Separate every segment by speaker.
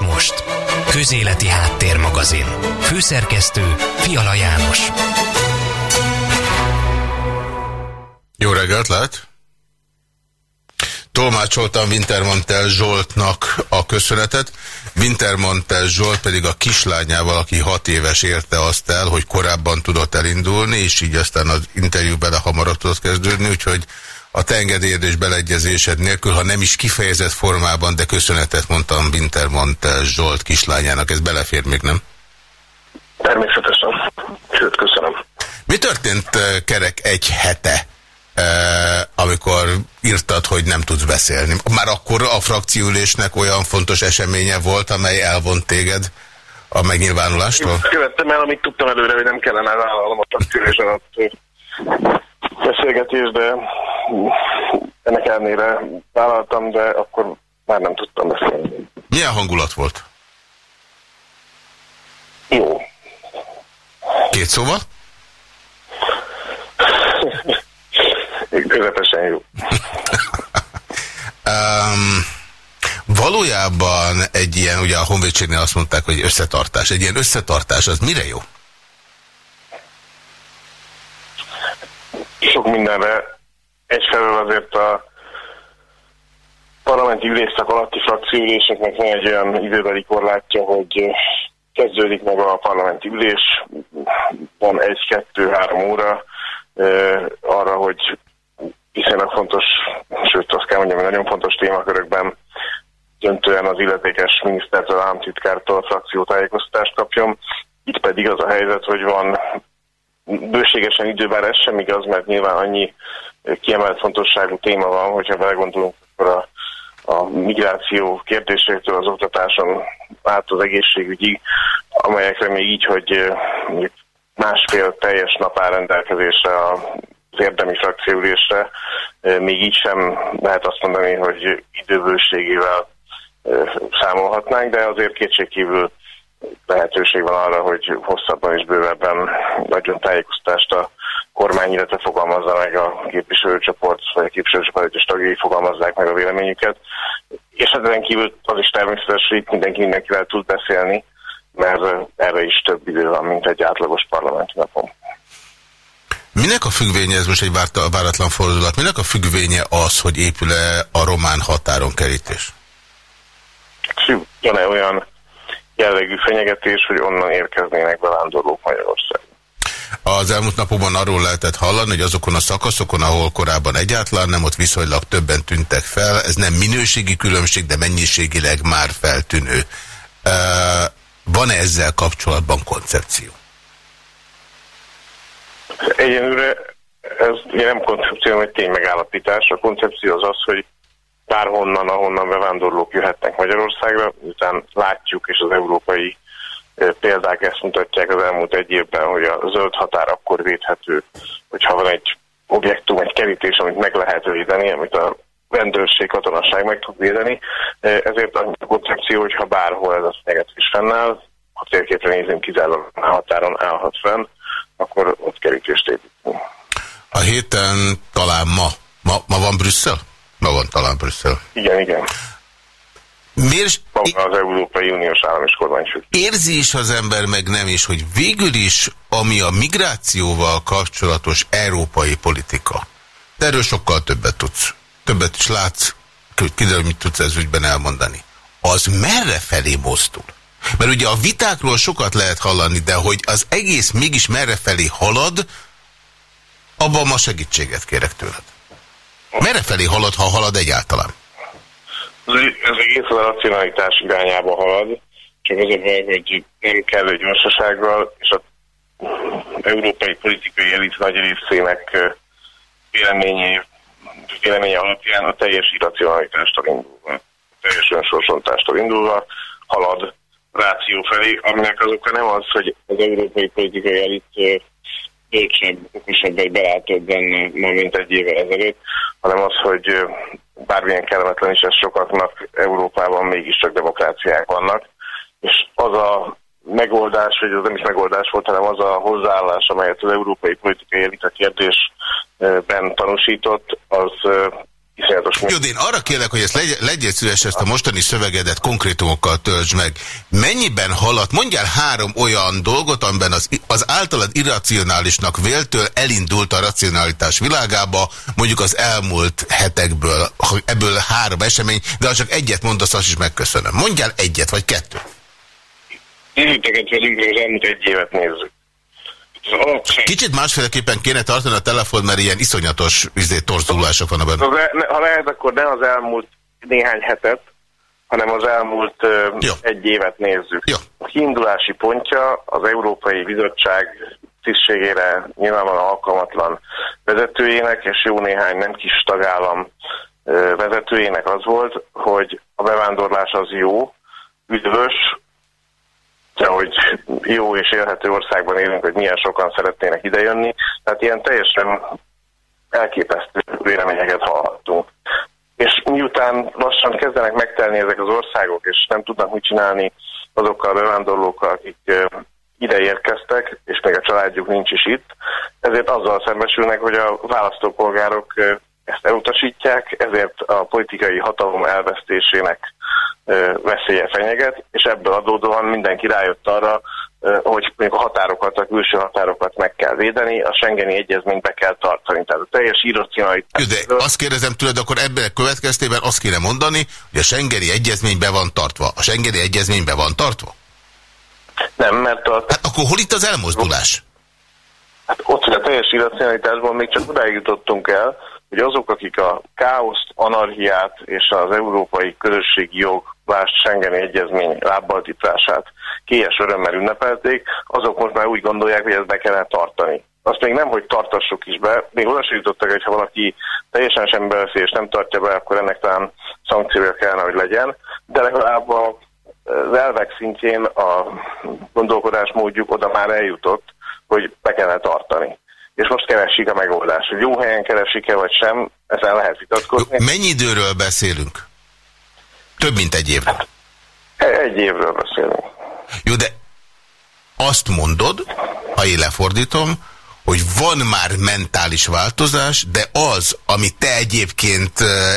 Speaker 1: és most. Közéleti Háttérmagazin. Főszerkesztő Fiala János.
Speaker 2: Jó reggelt, lehet? Tolmácsoltam Wintermantel Zsoltnak a köszönetet. Wintermantel Zsolt pedig a kislányával, aki hat éves érte azt el, hogy korábban tudott elindulni, és így aztán az interjú bele hamarabb tudott kezdődni, úgyhogy a te engedélyed és beleegyezésed nélkül, ha nem is kifejezett formában, de köszönetet mondtam Wintermantel Zsolt kislányának. Ez belefér még, nem?
Speaker 3: Természetesen. Sőt, köszönöm.
Speaker 2: Mi történt eh, kerek egy hete? Eh, amikor írtad, hogy nem tudsz beszélni. Már akkor a frakciülésnek olyan fontos eseménye volt, amely elvont téged a megnyilvánulástól?
Speaker 3: Követtem el, amit tudtam előre, hogy nem kellene vállalnom a frakciülés alatt beszélgetés, de ennek ellenére vállaltam, de akkor már nem tudtam beszélni.
Speaker 2: Milyen hangulat volt?
Speaker 3: Jó.
Speaker 2: Két szóval?
Speaker 3: Közepesen jó.
Speaker 2: um, valójában egy ilyen, ugye a honvédségnél azt mondták, hogy összetartás. Egy ilyen összetartás, az mire jó?
Speaker 3: Sok mindenre. Egyfelől azért a parlamenti ülésszak alatti frakcióüléseknek van egy olyan időbeli korlátja, hogy kezdődik meg a parlamenti ülés, van egy-kettő-három óra arra, hogy viszonylag fontos, sőt azt kell mondjam, hogy nagyon fontos témakörökben döntően az illetékes minisztertől, államtitkártól frakciótájékoztatást kapjon. Itt pedig az a helyzet, hogy van bőségesen időben ez sem igaz, mert nyilván annyi kiemelt fontosságú téma van, hogyha belegondolunk, akkor a, a migráció kérdésektől az oktatáson át az egészségügyi, amelyekre még így, hogy másfél teljes nap áll rendelkezésre a az érdemi frakcióülésre, még így sem lehet azt mondani, hogy időbőségével számolhatnánk, de azért kétségkívül lehetőség van arra, hogy hosszabban és bővebben nagyon tájékoztást a kormány, illetve fogalmazza meg a képviselőcsoport, vagy a képviselőcsoport és tagjai fogalmazzák meg a véleményüket. És hát ezen kívül az is természetes, hogy mindenki mindenkivel tud beszélni, mert erre is több idő van, mint egy átlagos parlamenti napon.
Speaker 2: Minek a függvénye, ez most egy váratlan fordulat, minek a függvénye az, hogy épül-e a román határon kerítés?
Speaker 3: Van-e olyan jellegű fenyegetés, hogy onnan érkeznének bevándorlók Magyarország?
Speaker 2: Az elmúlt napokban arról lehetett hallani, hogy azokon a szakaszokon, ahol korábban egyáltalán nem, ott viszonylag többen tűntek fel. Ez nem minőségi különbség, de mennyiségileg már feltűnő. Van-e ezzel kapcsolatban koncepció?
Speaker 3: Egyenlőre ez nem koncepció, hanem egy ténymegállapítás. A koncepció az az, hogy bárhonnan, ahonnan bevándorlók jöhetnek Magyarországra, miután látjuk, és az európai példák ezt mutatják az elmúlt egy évben, hogy a zöld határ akkor védhető, hogyha van egy objektum, egy kerítés, amit meg lehet védeni, amit a rendőrség, katonaság meg tud védeni. Ezért a koncepció, hogyha bárhol ez a fenyegetés fennáll, ha térképre nézünk, kizárólag a határon állhat fenn, akkor ott kerítést építünk.
Speaker 2: A héten talán ma, ma, ma van Brüsszel? Ma van talán Brüsszel.
Speaker 3: Igen, igen.
Speaker 2: Miért?
Speaker 3: Maga az Európai Uniós állam és kormányfő.
Speaker 2: Érzi is az ember, meg nem is, hogy végül is, ami a migrációval kapcsolatos európai politika, de erről sokkal többet tudsz. Többet is látsz, kiderül, mit tudsz ez ügyben elmondani. Az merre felé mozdul? Mert ugye a vitákról sokat lehet hallani, de hogy az egész mégis merre felé halad, abban ma segítséget kérek tőled. Merre felé halad, ha halad egyáltalán?
Speaker 3: Ez egész a racionalitás irányába halad, csak az a baj, hogy nem kell egy gyorsasággal, és az európai politikai elit nagy részének véleményé, véleménye alapján a teljes irracionalitástól indulva, a teljes önsorsontástól indulva halad ráció felé, aminek az oka nem az, hogy az európai politikai elit bölcsebb, okosabb egy belátóbb benne ma, mint egy évvel ezelőtt, hanem az, hogy bármilyen kellemetlen is ez sokaknak Európában mégiscsak demokráciák vannak, és az a megoldás, vagy az nem is megoldás volt, hanem az a hozzáállás, amelyet az európai politikai elit a kérdésben tanúsított, az iszonyatos.
Speaker 2: Jó, de én arra kérlek, hogy ezt legy legyél szíves, ezt a mostani szövegedet konkrétumokkal töltsd meg. Mennyiben haladt, mondjál három olyan dolgot, amiben az, az általad irracionálisnak véltől elindult a racionalitás világába, mondjuk az elmúlt hetekből, ebből három esemény, de ha csak egyet mondasz, azt is megköszönöm. Mondjál egyet, vagy kettőt.
Speaker 3: Éviteket velünk, az elmúlt egy évet nézzük.
Speaker 2: Kicsit másféleképpen kéne tartani a telefon, mert ilyen iszonyatos izé, torzulások van benne.
Speaker 3: Ha lehet, akkor ne az elmúlt néhány hetet, hanem az elmúlt Jó. egy évet nézzük.
Speaker 2: Jó.
Speaker 3: A kiindulási pontja az Európai Bizottság tisztségére nyilvánvalóan alkalmatlan vezetőjének, és jó néhány nem kis tagállam vezetőjének az volt, hogy a bevándorlás az jó, üdvös, hogy jó és élhető országban élünk, hogy milyen sokan szeretnének idejönni. Tehát ilyen teljesen elképesztő véleményeket hallhattunk. És miután lassan kezdenek megtelni ezek az országok, és nem tudnak mit csinálni azokkal a bevándorlókkal, akik ide érkeztek, és még a családjuk nincs is itt, ezért azzal szembesülnek, hogy a választópolgárok ezt elutasítják, ezért a politikai hatalom elvesztésének veszélye fenyeget, és ebből adódóan mindenki rájött arra, hogy mondjuk a határokat, a külső határokat meg kell védeni, a Schengeni egyezményt be kell tartani. Tehát a teljes irracionalitás.
Speaker 2: De azt kérdezem tőled, akkor ebben következtében azt kéne mondani, hogy a Schengeni egyezmény be van tartva. A Schengeni egyezmény be van tartva?
Speaker 3: Nem, mert a...
Speaker 2: Hát akkor hol itt az elmozdulás?
Speaker 3: Hát ott, hogy a teljes irracionalitásban még csak odáig jutottunk el, hogy azok, akik a káoszt, anarhiát és az európai közösségi jog, más Schengeni egyezmény lábbaltiprását kélyes örömmel ünnepelték, azok most már úgy gondolják, hogy ezt be kellene tartani. Azt még nem, hogy tartassuk is be, még oda jutottak, hogy ha valaki teljesen sem beszél és nem tartja be, akkor ennek talán szankciója kellene, hogy legyen, de legalább az elvek szintjén a gondolkodásmódjuk oda már eljutott, hogy be kellene tartani és most keresik a megoldást. Hogy jó helyen keresik-e vagy sem, ezzel lehet vitatkozni.
Speaker 2: Mennyi időről beszélünk? Több mint egy évről. Hát,
Speaker 3: egy évről beszélünk.
Speaker 2: Jó, de azt mondod, ha én lefordítom, hogy van már mentális változás, de az, amit te egyébként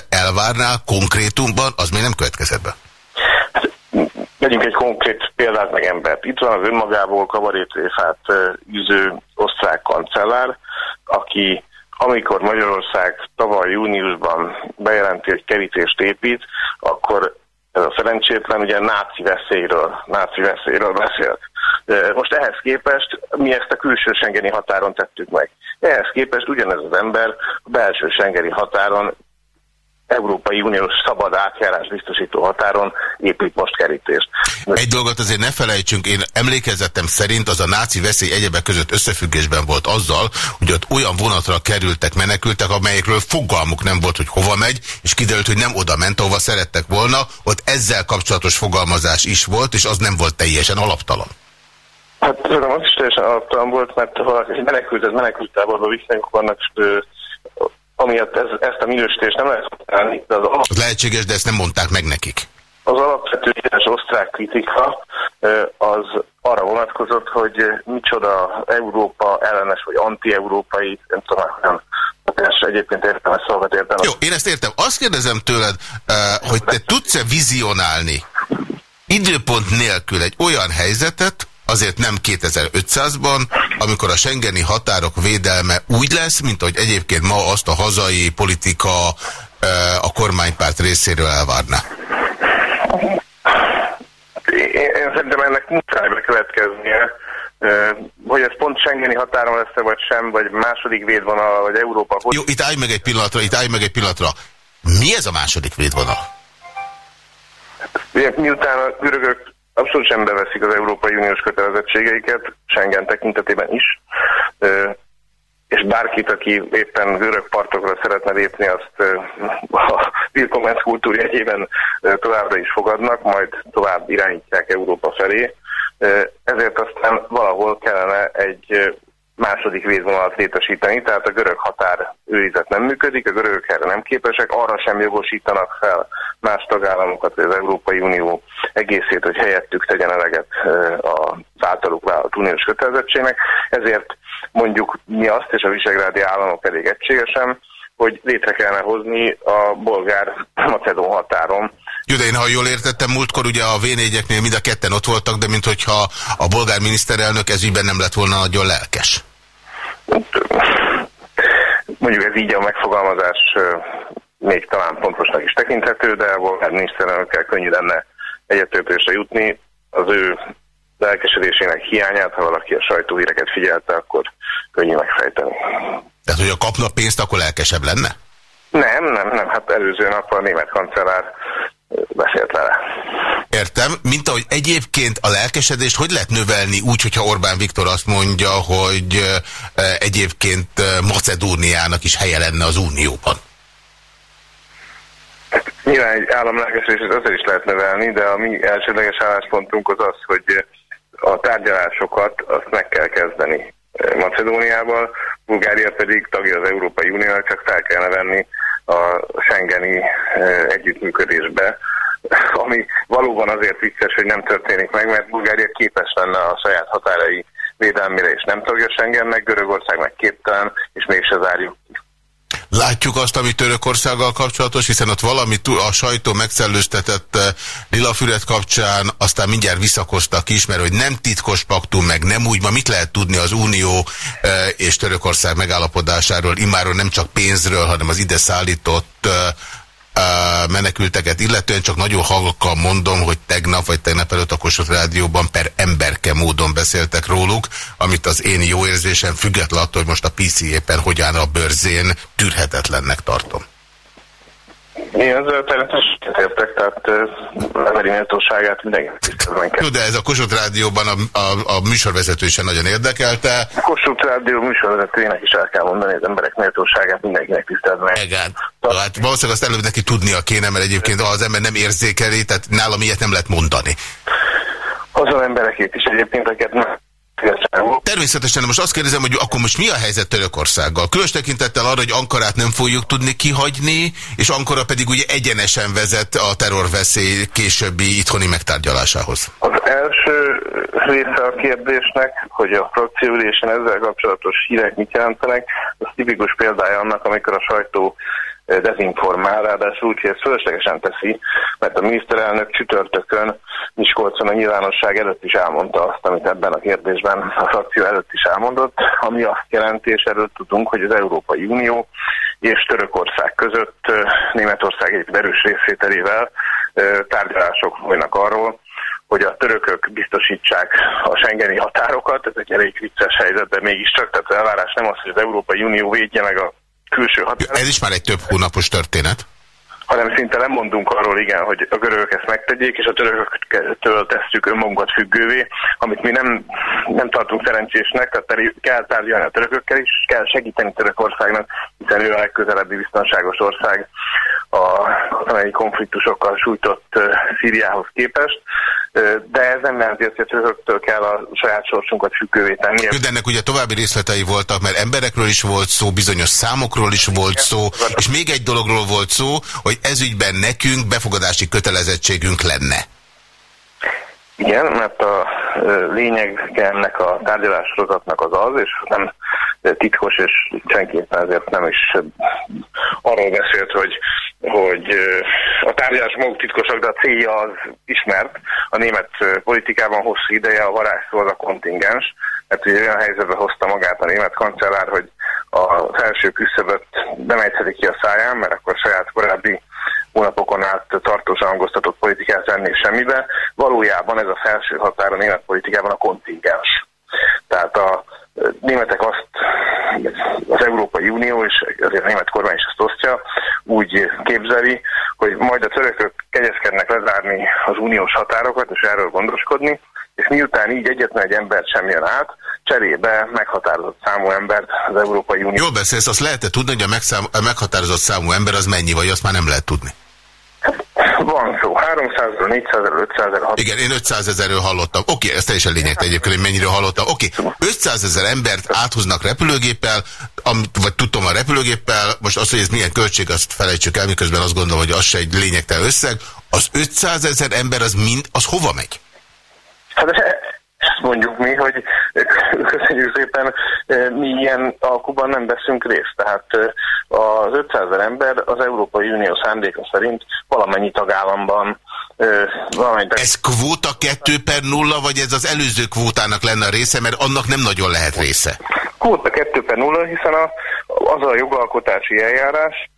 Speaker 2: elvárnál konkrétumban, az még nem következett be.
Speaker 3: Vegyünk egy konkrét példát meg embert. Itt van az önmagából kavarétréfát üző osztrák kancellár, aki amikor Magyarország tavaly júniusban bejelenti, hogy kerítést épít, akkor ez a szerencsétlen ugye náci veszélyről, náci veszélyről beszélt. Most ehhez képest mi ezt a külső sengeni határon tettük meg. Ehhez képest ugyanez az ember a belső sengeni határon Európai Uniós szabad átjárás biztosító határon épít most kerítést.
Speaker 2: Egy dolgot azért ne felejtsünk, én emlékezetem szerint az a náci veszély egyebek között összefüggésben volt azzal, hogy ott olyan vonatra kerültek menekültek, amelyekről fogalmuk nem volt, hogy hova megy, és kiderült, hogy nem oda ment, ahova szerettek volna, ott ezzel kapcsolatos fogalmazás is volt, és az nem volt teljesen alaptalan.
Speaker 3: Hát szerintem az is teljesen alaptalan volt, mert ha egy menekült, ez menekültáborba viszonyuk vannak amiatt ez, ezt a minősítést nem lehet használni.
Speaker 2: De az alap... Az lehetséges, de ezt nem mondták meg nekik.
Speaker 3: Az alapvető híres osztrák kritika az arra vonatkozott, hogy micsoda Európa ellenes vagy anti-európai, nem tudom, nem és egyébként értem ezt szolgat értem.
Speaker 2: Jó, én ezt értem. Azt kérdezem tőled, hogy te tudsz-e vizionálni időpont nélkül egy olyan helyzetet, azért nem 2500-ban, amikor a Schengeni határok védelme úgy lesz, mint ahogy egyébként ma azt a hazai politika a kormánypárt részéről elvárná.
Speaker 3: Én, én szerintem ennek muszáj bekövetkeznie, hogy ez pont Schengeni határon lesz-e, vagy sem, vagy második védvonal, vagy Európa.
Speaker 2: Jó, itt állj meg egy pillanatra, itt állj meg egy pillanatra. Mi ez a második védvonal?
Speaker 3: Miután a görögök abszolút sem beveszik az Európai Uniós kötelezettségeiket, Schengen tekintetében is, és bárkit, aki éppen görög partokra szeretne lépni, azt a Willkommens kultúr jegyében továbbra is fogadnak, majd tovább irányítják Európa felé. Ezért aztán valahol kellene egy második védvonalat létesíteni, tehát a görög határ őrizet nem működik, a görögök erre nem képesek, arra sem jogosítanak fel más tagállamokat, vagy az Európai Unió egészét, hogy helyettük tegyen eleget az általuk vállalt uniós kötelezettségnek. Ezért mondjuk mi azt, és a visegrádi államok elég egységesen, hogy létre kellene hozni a bolgár-macedón határon.
Speaker 2: Jó, de én ha jól értettem, múltkor ugye a v mind a ketten ott voltak, de minthogyha a bolgár miniszterelnök ezügyben nem lett volna nagyon lelkes.
Speaker 3: Mondjuk ez így a megfogalmazás még talán pontosnak is tekinthető, de a bolgár miniszterelnökkel könnyű lenne egyetértésre jutni. Az ő lelkesedésének hiányát, ha valaki a sajtóhíreket figyelte, akkor könnyű megfejteni.
Speaker 2: Tehát, hogy a kapna pénzt, akkor lelkesebb lenne?
Speaker 3: Nem, nem, nem. Hát előző nap a német kancellár beszélt vele.
Speaker 2: Értem. Mint ahogy egyébként a lelkesedést hogy lehet növelni úgy, hogyha Orbán Viktor azt mondja, hogy egyébként Macedóniának is helye lenne az Unióban?
Speaker 3: Nyilván egy állam lelkesedését azért is lehet növelni, de a mi elsődleges álláspontunk az az, hogy a tárgyalásokat azt meg kell kezdeni Macedóniával, Bulgária pedig tagja az Európai Uniónak, csak fel kellene venni a Schengeni együttműködésbe, ami valóban azért vicces, hogy nem történik meg, mert Bulgária képes lenne a saját határai védelmére, és nem tagja Schengennek, Görögország meg képtelen, és mégse zárjuk
Speaker 2: Látjuk azt, ami Törökországgal kapcsolatos, hiszen ott valami a sajtó megszellőztetett eh, Lilafüred kapcsán, aztán mindjárt visszakoztak is, mert hogy nem titkos paktum, meg nem úgy, ma mit lehet tudni az Unió eh, és Törökország megállapodásáról, immáron nem csak pénzről, hanem az ide szállított eh, menekülteket, illetően csak nagyon halkan mondom, hogy tegnap vagy tegnap előtt a Kossuth Rádióban per emberke módon beszéltek róluk, amit az én jó érzésem függetlenül attól, hogy most a PC éppen hogyan a bőrzén tűrhetetlennek tartom.
Speaker 3: Én ezzel természetesen értek, tehát emberi méltóságát mindenki
Speaker 2: Jó, de ez a Kossuth Rádióban a, a, a műsorvezető sem nagyon érdekelte.
Speaker 3: A Kossuth Rádió műsorvezetőjének is el kell mondani, az emberek méltóságát mindenkinek tisztelni.
Speaker 2: Igen. Hát valószínűleg azt előbb neki tudnia kéne, mert egyébként az ember nem érzékeli, tehát nálam ilyet nem lehet mondani.
Speaker 3: Azon emberekét is egyébként, akiket
Speaker 2: Természetesen, most azt kérdezem, hogy akkor most mi a helyzet Törökországgal? Különös tekintettel arra, hogy Ankarát nem fogjuk tudni kihagyni, és Ankara pedig ugye egyenesen vezet a terrorveszély későbbi itthoni megtárgyalásához.
Speaker 3: Az első része a kérdésnek, hogy a frakcióülésen ezzel kapcsolatos hírek mit jelentenek, az tipikus példája annak, amikor a sajtó dezinformál, ráadásul úgy, hogy ezt fölöslegesen teszi, mert a miniszterelnök csütörtökön Miskolcon a nyilvánosság előtt is elmondta azt, amit ebben a kérdésben a frakció előtt is elmondott, ami azt jelenti, és erről tudunk, hogy az Európai Unió és Törökország között Németország egy erős részvételével tárgyalások folynak arról, hogy a törökök biztosítsák a Schengeni határokat, ez egy elég vicces helyzet, de mégiscsak, tehát az elvárás nem az, hogy az Európai Unió védje meg a külső határon.
Speaker 2: Ez is már egy több hónapos történet
Speaker 3: hanem szinte lemondunk arról, igen, hogy a görögök ezt megtegyék, és a törököktől tesszük önmagunkat függővé, amit mi nem, nem tartunk szerencsésnek, tehát kell tárgyalni a törökökkel is, kell segíteni Törökországnak, hiszen ő a legközelebbi biztonságos ország a katonai konfliktusokkal sújtott Szíriához képest, de ez nem jelenti azt, hogy a törököktől kell a saját sorsunkat függővé tenni.
Speaker 2: De ennek ugye további részletei voltak, mert emberekről is volt szó, bizonyos számokról is volt szó, és még egy dologról volt szó, hogy ezügyben nekünk befogadási kötelezettségünk lenne.
Speaker 3: Igen, mert a lényeg ennek a tárgyalássorozatnak az az, és nem titkos, és senképpen ezért nem is arról beszélt, hogy, hogy a tárgyalás maguk titkosak, de a célja az ismert. A német politikában hosszú ideje a varázsszó az a kontingens, mert ugye olyan helyzetbe hozta magát a német kancellár, hogy a felső küszöböt nem ejthetik ki a száján, mert akkor saját korábbi hónapokon át tartósan hangoztatott politikát venni semmibe. Valójában ez a felső határ a német politikában a kontingens. Tehát a németek azt, az Európai Unió, és azért a német kormány is azt osztja, úgy képzeli, hogy majd a törökök kegyezkednek lezárni az uniós határokat, és erről gondoskodni, és miután így egyetlen egy ember sem jön át, cserébe meghatározott számú embert az Európai Unió.
Speaker 2: Jól beszélsz, azt lehet tudni, hogy a, a meghatározott számú ember az mennyi, vagy azt már nem lehet tudni?
Speaker 3: Van szó, 300 400 500 600
Speaker 2: Igen, én 500 ezerről hallottam. Oké, okay, ez teljesen lényegtelen egyébként, hogy mennyiről hallottam. Oké, okay, 500 ezer embert áthoznak repülőgéppel, amit, vagy tudtam a repülőgéppel, most azt, hogy ez milyen költség, azt felejtsük el, miközben azt gondolom, hogy az se egy lényegtelen összeg. Az 500 ezer ember az mind, az hova megy?
Speaker 3: Hát ezt mondjuk mi, hogy köszönjük szépen, mi ilyen alkuban nem veszünk részt. Tehát az 500 ezer ember az Európai Unió szándéka szerint valamennyi tagállamban
Speaker 2: valamennyi Ez kvóta 2 per 0, vagy ez az előző kvótának lenne a része, mert annak nem nagyon lehet része?
Speaker 3: Kvóta 2 per 0, hiszen a, az a jogalkotási eljárás,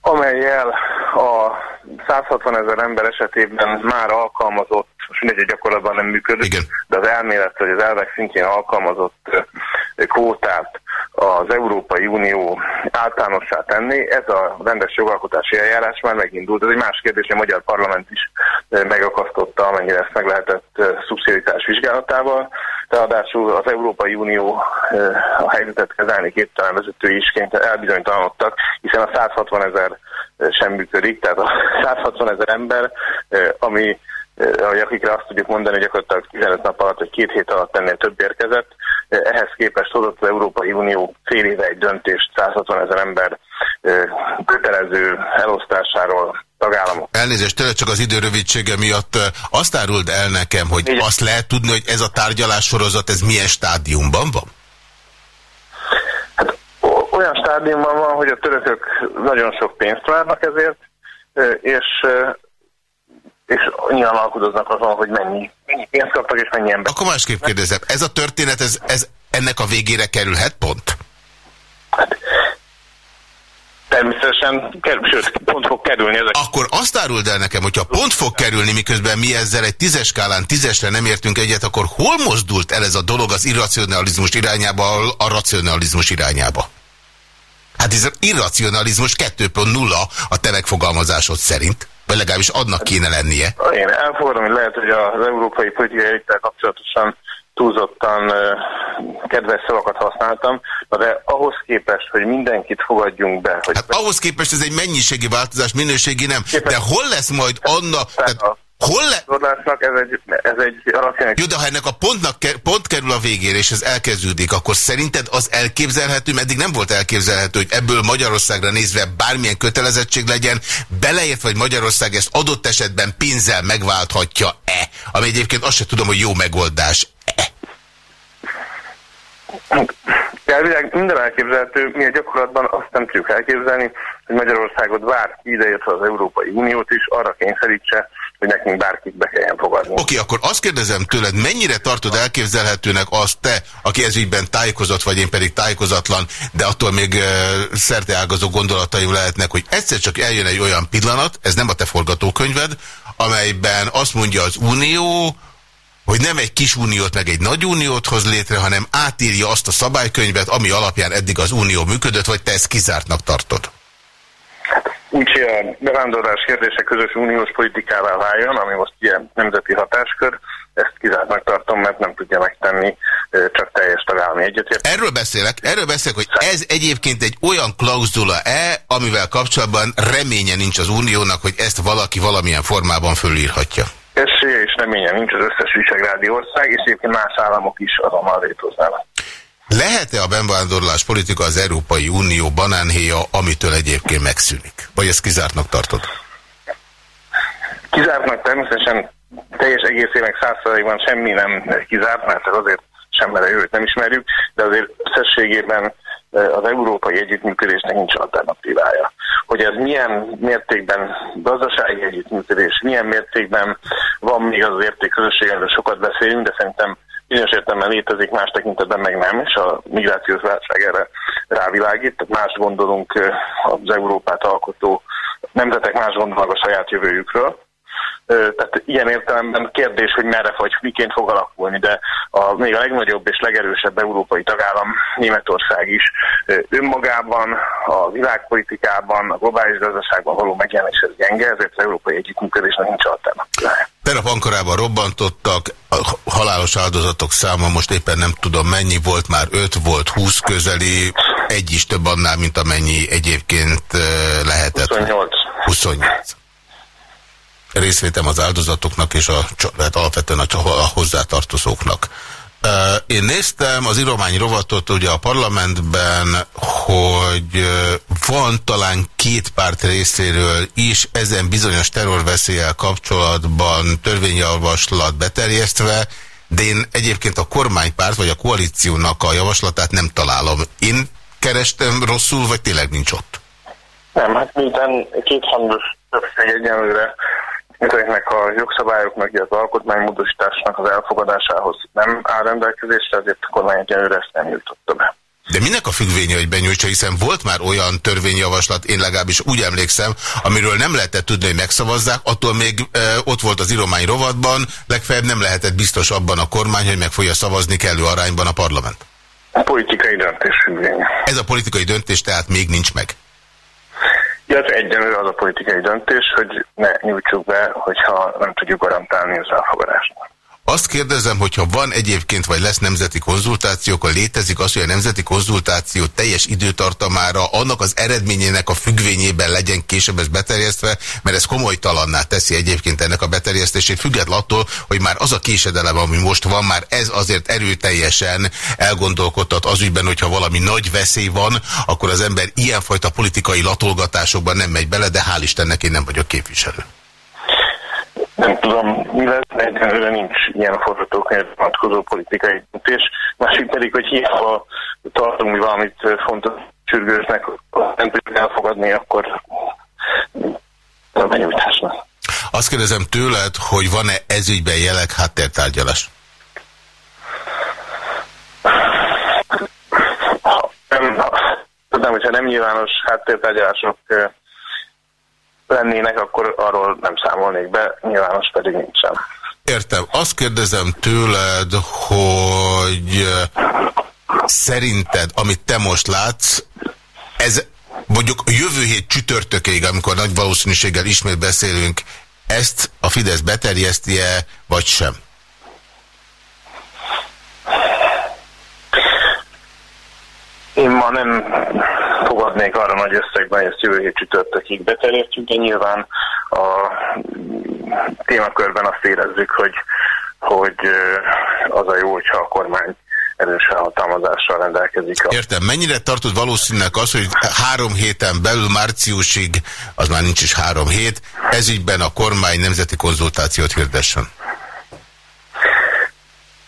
Speaker 3: amelyel a 160 ezer ember esetében már alkalmazott, most mindegy, gyakorlatban nem működik, Igen. de az elmélet, vagy az elvek szintjén alkalmazott kvótát az Európai Unió általánossá tenni, ez a rendes jogalkotási eljárás már megindult. Ez egy más kérdés, hogy a Magyar Parlament is megakasztotta, amennyire ezt meg lehetett szubszidiaritás vizsgálatával. Ráadásul az Európai Unió a helyzetet kezelni képtelen vezetői is elbizonytalanodtak, hiszen a 160 ezer sem működik, tehát a 160 ezer ember, ami akikre azt tudjuk mondani, hogy gyakorlatilag 15 nap alatt, vagy két hét alatt ennél több érkezett. Ehhez képest hozott az Európai Unió fél éve egy döntést 160 ezer ember kötelező elosztásáról tagállamok.
Speaker 2: Elnézést, tőle csak az idő rövidsége miatt azt áruld el nekem, hogy Igen. azt lehet tudni, hogy ez a tárgyalás sorozat, ez milyen stádiumban van?
Speaker 3: Hát olyan stádiumban van, hogy a törökök nagyon sok pénzt várnak ezért, és és nyilván alkudoznak azon, hogy mennyi, mennyi pénzt kaptak, és mennyi ember.
Speaker 2: Akkor másképp kérdezem, ez a történet, ez, ez ennek a végére kerülhet pont? Hát,
Speaker 3: természetesen, sőt, pont fog kerülni. Ezek.
Speaker 2: Akkor azt áruld el nekem, hogyha pont fog kerülni, miközben mi ezzel egy tízes skálán tízesre nem értünk egyet, akkor hol mozdult el ez a dolog az irracionalizmus irányába, a racionalizmus irányába? Hát ez irracionalizmus 2.0 a te megfogalmazásod szerint. Vagy legalábbis adnak kéne lennie.
Speaker 3: Én elfogadom, hogy lehet, hogy az európai politikai elittel kapcsolatosan túlzottan kedves szavakat használtam, de ahhoz képest, hogy mindenkit fogadjunk be. Hogy
Speaker 2: hát ahhoz képest ez egy mennyiségi változás, minőségi nem. Képest, de hol lesz majd annak... Tehát, Hol le...
Speaker 3: ez egy, ez egy
Speaker 2: Jó, de ha ennek a pontnak pont kerül a végére, és ez elkezdődik, akkor szerinted az elképzelhető, meddig nem volt elképzelhető, hogy ebből Magyarországra nézve bármilyen kötelezettség legyen, beleért, vagy Magyarország ezt adott esetben pénzzel megválthatja-e? Ami egyébként azt sem tudom, hogy jó megoldás-e.
Speaker 3: Elvileg minden elképzelhető, mi a gyakorlatban azt nem tudjuk elképzelni, hogy Magyarországot bárki ideértve az Európai Uniót is arra kényszerítse, hogy nekünk bárkit be kelljen fogadni.
Speaker 2: Oké, okay, akkor azt kérdezem tőled, mennyire tartod elképzelhetőnek azt te, aki ezügyben tájékozott, vagy én pedig tájékozatlan, de attól még uh, szerteágazó gondolataim lehetnek, hogy egyszer csak eljön egy olyan pillanat, ez nem a te forgatókönyved, amelyben azt mondja az Unió, hogy nem egy kis uniót meg egy nagy uniót hoz létre, hanem átírja azt a szabálykönyvet, ami alapján eddig az unió működött, vagy te ezt kizártnak tartod?
Speaker 3: Úgyhogy a bevándorlás kérdése közös uniós politikává váljon, ami most ilyen nemzeti hatáskör, ezt kizártnak tartom, mert nem tudja megtenni csak teljes tagállami egyetért.
Speaker 2: Erről beszélek, erről beszélek, hogy ez egyébként egy olyan klauzula-e, amivel kapcsolatban reménye nincs az uniónak, hogy ezt valaki valamilyen formában fölírhatja.
Speaker 3: Esélye és reménye nincs az összes visegrádi ország, és egyébként más államok is azonnal létroznának.
Speaker 2: Lehet-e a bevándorlás politika az Európai Unió banánhéja, amitől egyébként megszűnik? Vagy ezt kizártnak tartod?
Speaker 3: Kizártnak természetesen teljes egészének százszerzalékban semmi nem kizárt, mert azért sem a jövőt nem ismerjük, de azért összességében eh, az európai együttműködésnek nincs alternatívája. Hogy ez milyen mértékben gazdasági együttműködés, milyen mértékben van még az, az érték közösség, erről sokat beszélünk, de szerintem bizonyos értelemben létezik, más tekintetben meg nem, és a migrációs válság erre rávilágít, más gondolunk az Európát alkotó nemzetek más gondolnak a saját jövőjükről. Tehát ilyen értelemben kérdés, hogy merre vagy miként fog alakulni, de a, még a legnagyobb és legerősebb európai tagállam, Németország is önmagában, a világpolitikában, a globális gazdaságban való megjelenés ez gyenge, ezért az európai együttműködésnek nincs alternatívája.
Speaker 2: Tegnap Ankarában robbantottak, a halálos áldozatok száma most éppen nem tudom mennyi volt, már 5 volt 20 közeli, egy is több annál, mint amennyi egyébként lehetett.
Speaker 3: 28.
Speaker 2: 28 részvétem az áldozatoknak és a, hát alapvetően a, a hozzátartozóknak. Én néztem az iromány rovatot ugye a parlamentben, hogy van talán két párt részéről is ezen bizonyos terrorveszélyel kapcsolatban törvényjavaslat beterjesztve, de én egyébként a kormánypárt vagy a koalíciónak a javaslatát nem találom. Én kerestem rosszul, vagy tényleg nincs ott?
Speaker 3: Nem, hát miután kéthangos többség egyenlőre ezeknek a jogszabályoknak, az alkotmánymódosításnak az elfogadásához nem áll rendelkezésre, ezért a kormány egyenlőre ezt nem jutotta be.
Speaker 2: De minek a függvénye, hogy benyújtsa, hiszen volt már olyan törvényjavaslat, én legalábbis úgy emlékszem, amiről nem lehetett tudni, hogy megszavazzák, attól még e, ott volt az iromány rovatban, legfeljebb nem lehetett biztos abban a kormány, hogy meg fogja szavazni kellő arányban a parlament.
Speaker 3: A politikai döntés függvénye.
Speaker 2: Ez a politikai döntés tehát még nincs meg.
Speaker 3: Hát egyenlő az a politikai döntés, hogy ne nyújtsuk be, hogyha nem tudjuk garantálni az elfogadást.
Speaker 2: Azt kérdezem, hogyha van egyébként, vagy lesz nemzeti konzultáció, akkor létezik az, hogy a nemzeti konzultáció teljes időtartamára annak az eredményének a függvényében legyen később ez beterjesztve, mert ez komolytalanná teszi egyébként ennek a beterjesztését, független attól, hogy már az a késedelem, ami most van, már ez azért erőteljesen elgondolkodtat az ügyben, hogyha valami nagy veszély van, akkor az ember ilyenfajta politikai latolgatásokban nem megy bele, de hál' Istennek én nem vagyok képviselő
Speaker 3: nem tudom, mi lesz, egyelőre nincs ilyen forgatókönyv vonatkozó politikai döntés. Másik pedig, hogy hiába tartunk mi valamit fontos sürgősnek, nem tudjuk elfogadni, akkor nem benyújtásnak.
Speaker 2: Azt kérdezem tőled, hogy van-e ezügyben jelek háttértárgyalás?
Speaker 3: Tudom, hogyha nem nyilvános háttértárgyalások lennének, akkor arról nem számolnék be, nyilvános pedig nincsen.
Speaker 2: Értem. Azt kérdezem tőled, hogy szerinted, amit te most látsz, ez mondjuk a jövő hét csütörtökéig, amikor nagy valószínűséggel ismét beszélünk, ezt a Fidesz beterjeszti-e, vagy sem?
Speaker 3: Én ma nem fogadnék arra nagy összegben, hogy ezt jövő hét csütörtökig beterjesztjük, de nyilván a témakörben azt érezzük, hogy, hogy az a jó, hogyha a kormány erős felhatalmazással rendelkezik.
Speaker 2: Értem. Mennyire tartod valószínűleg az, hogy három héten belül márciusig, az már nincs is három hét, ezügyben a kormány nemzeti konzultációt hirdessen?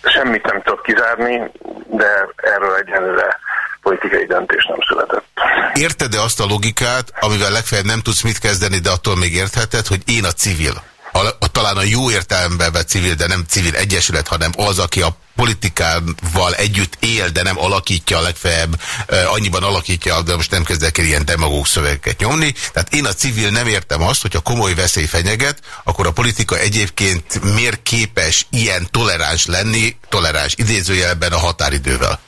Speaker 3: Semmit nem tudok kizárni, de erről egyenlőre politikai döntés nem született.
Speaker 2: Érted-e azt a logikát, amivel legfeljebb nem tudsz mit kezdeni, de attól még értheted, hogy én a civil, a, a, talán a jó értelemben vett civil, de nem civil egyesület, hanem az, aki a politikával együtt él, de nem alakítja legfeljebb, uh, annyiban alakítja, de most nem kezdek el ilyen demagóg szövegeket nyomni. Tehát én a civil nem értem azt, hogyha komoly veszély fenyeget, akkor a politika egyébként miért képes ilyen toleráns lenni, toleráns idézőjelben a határidővel?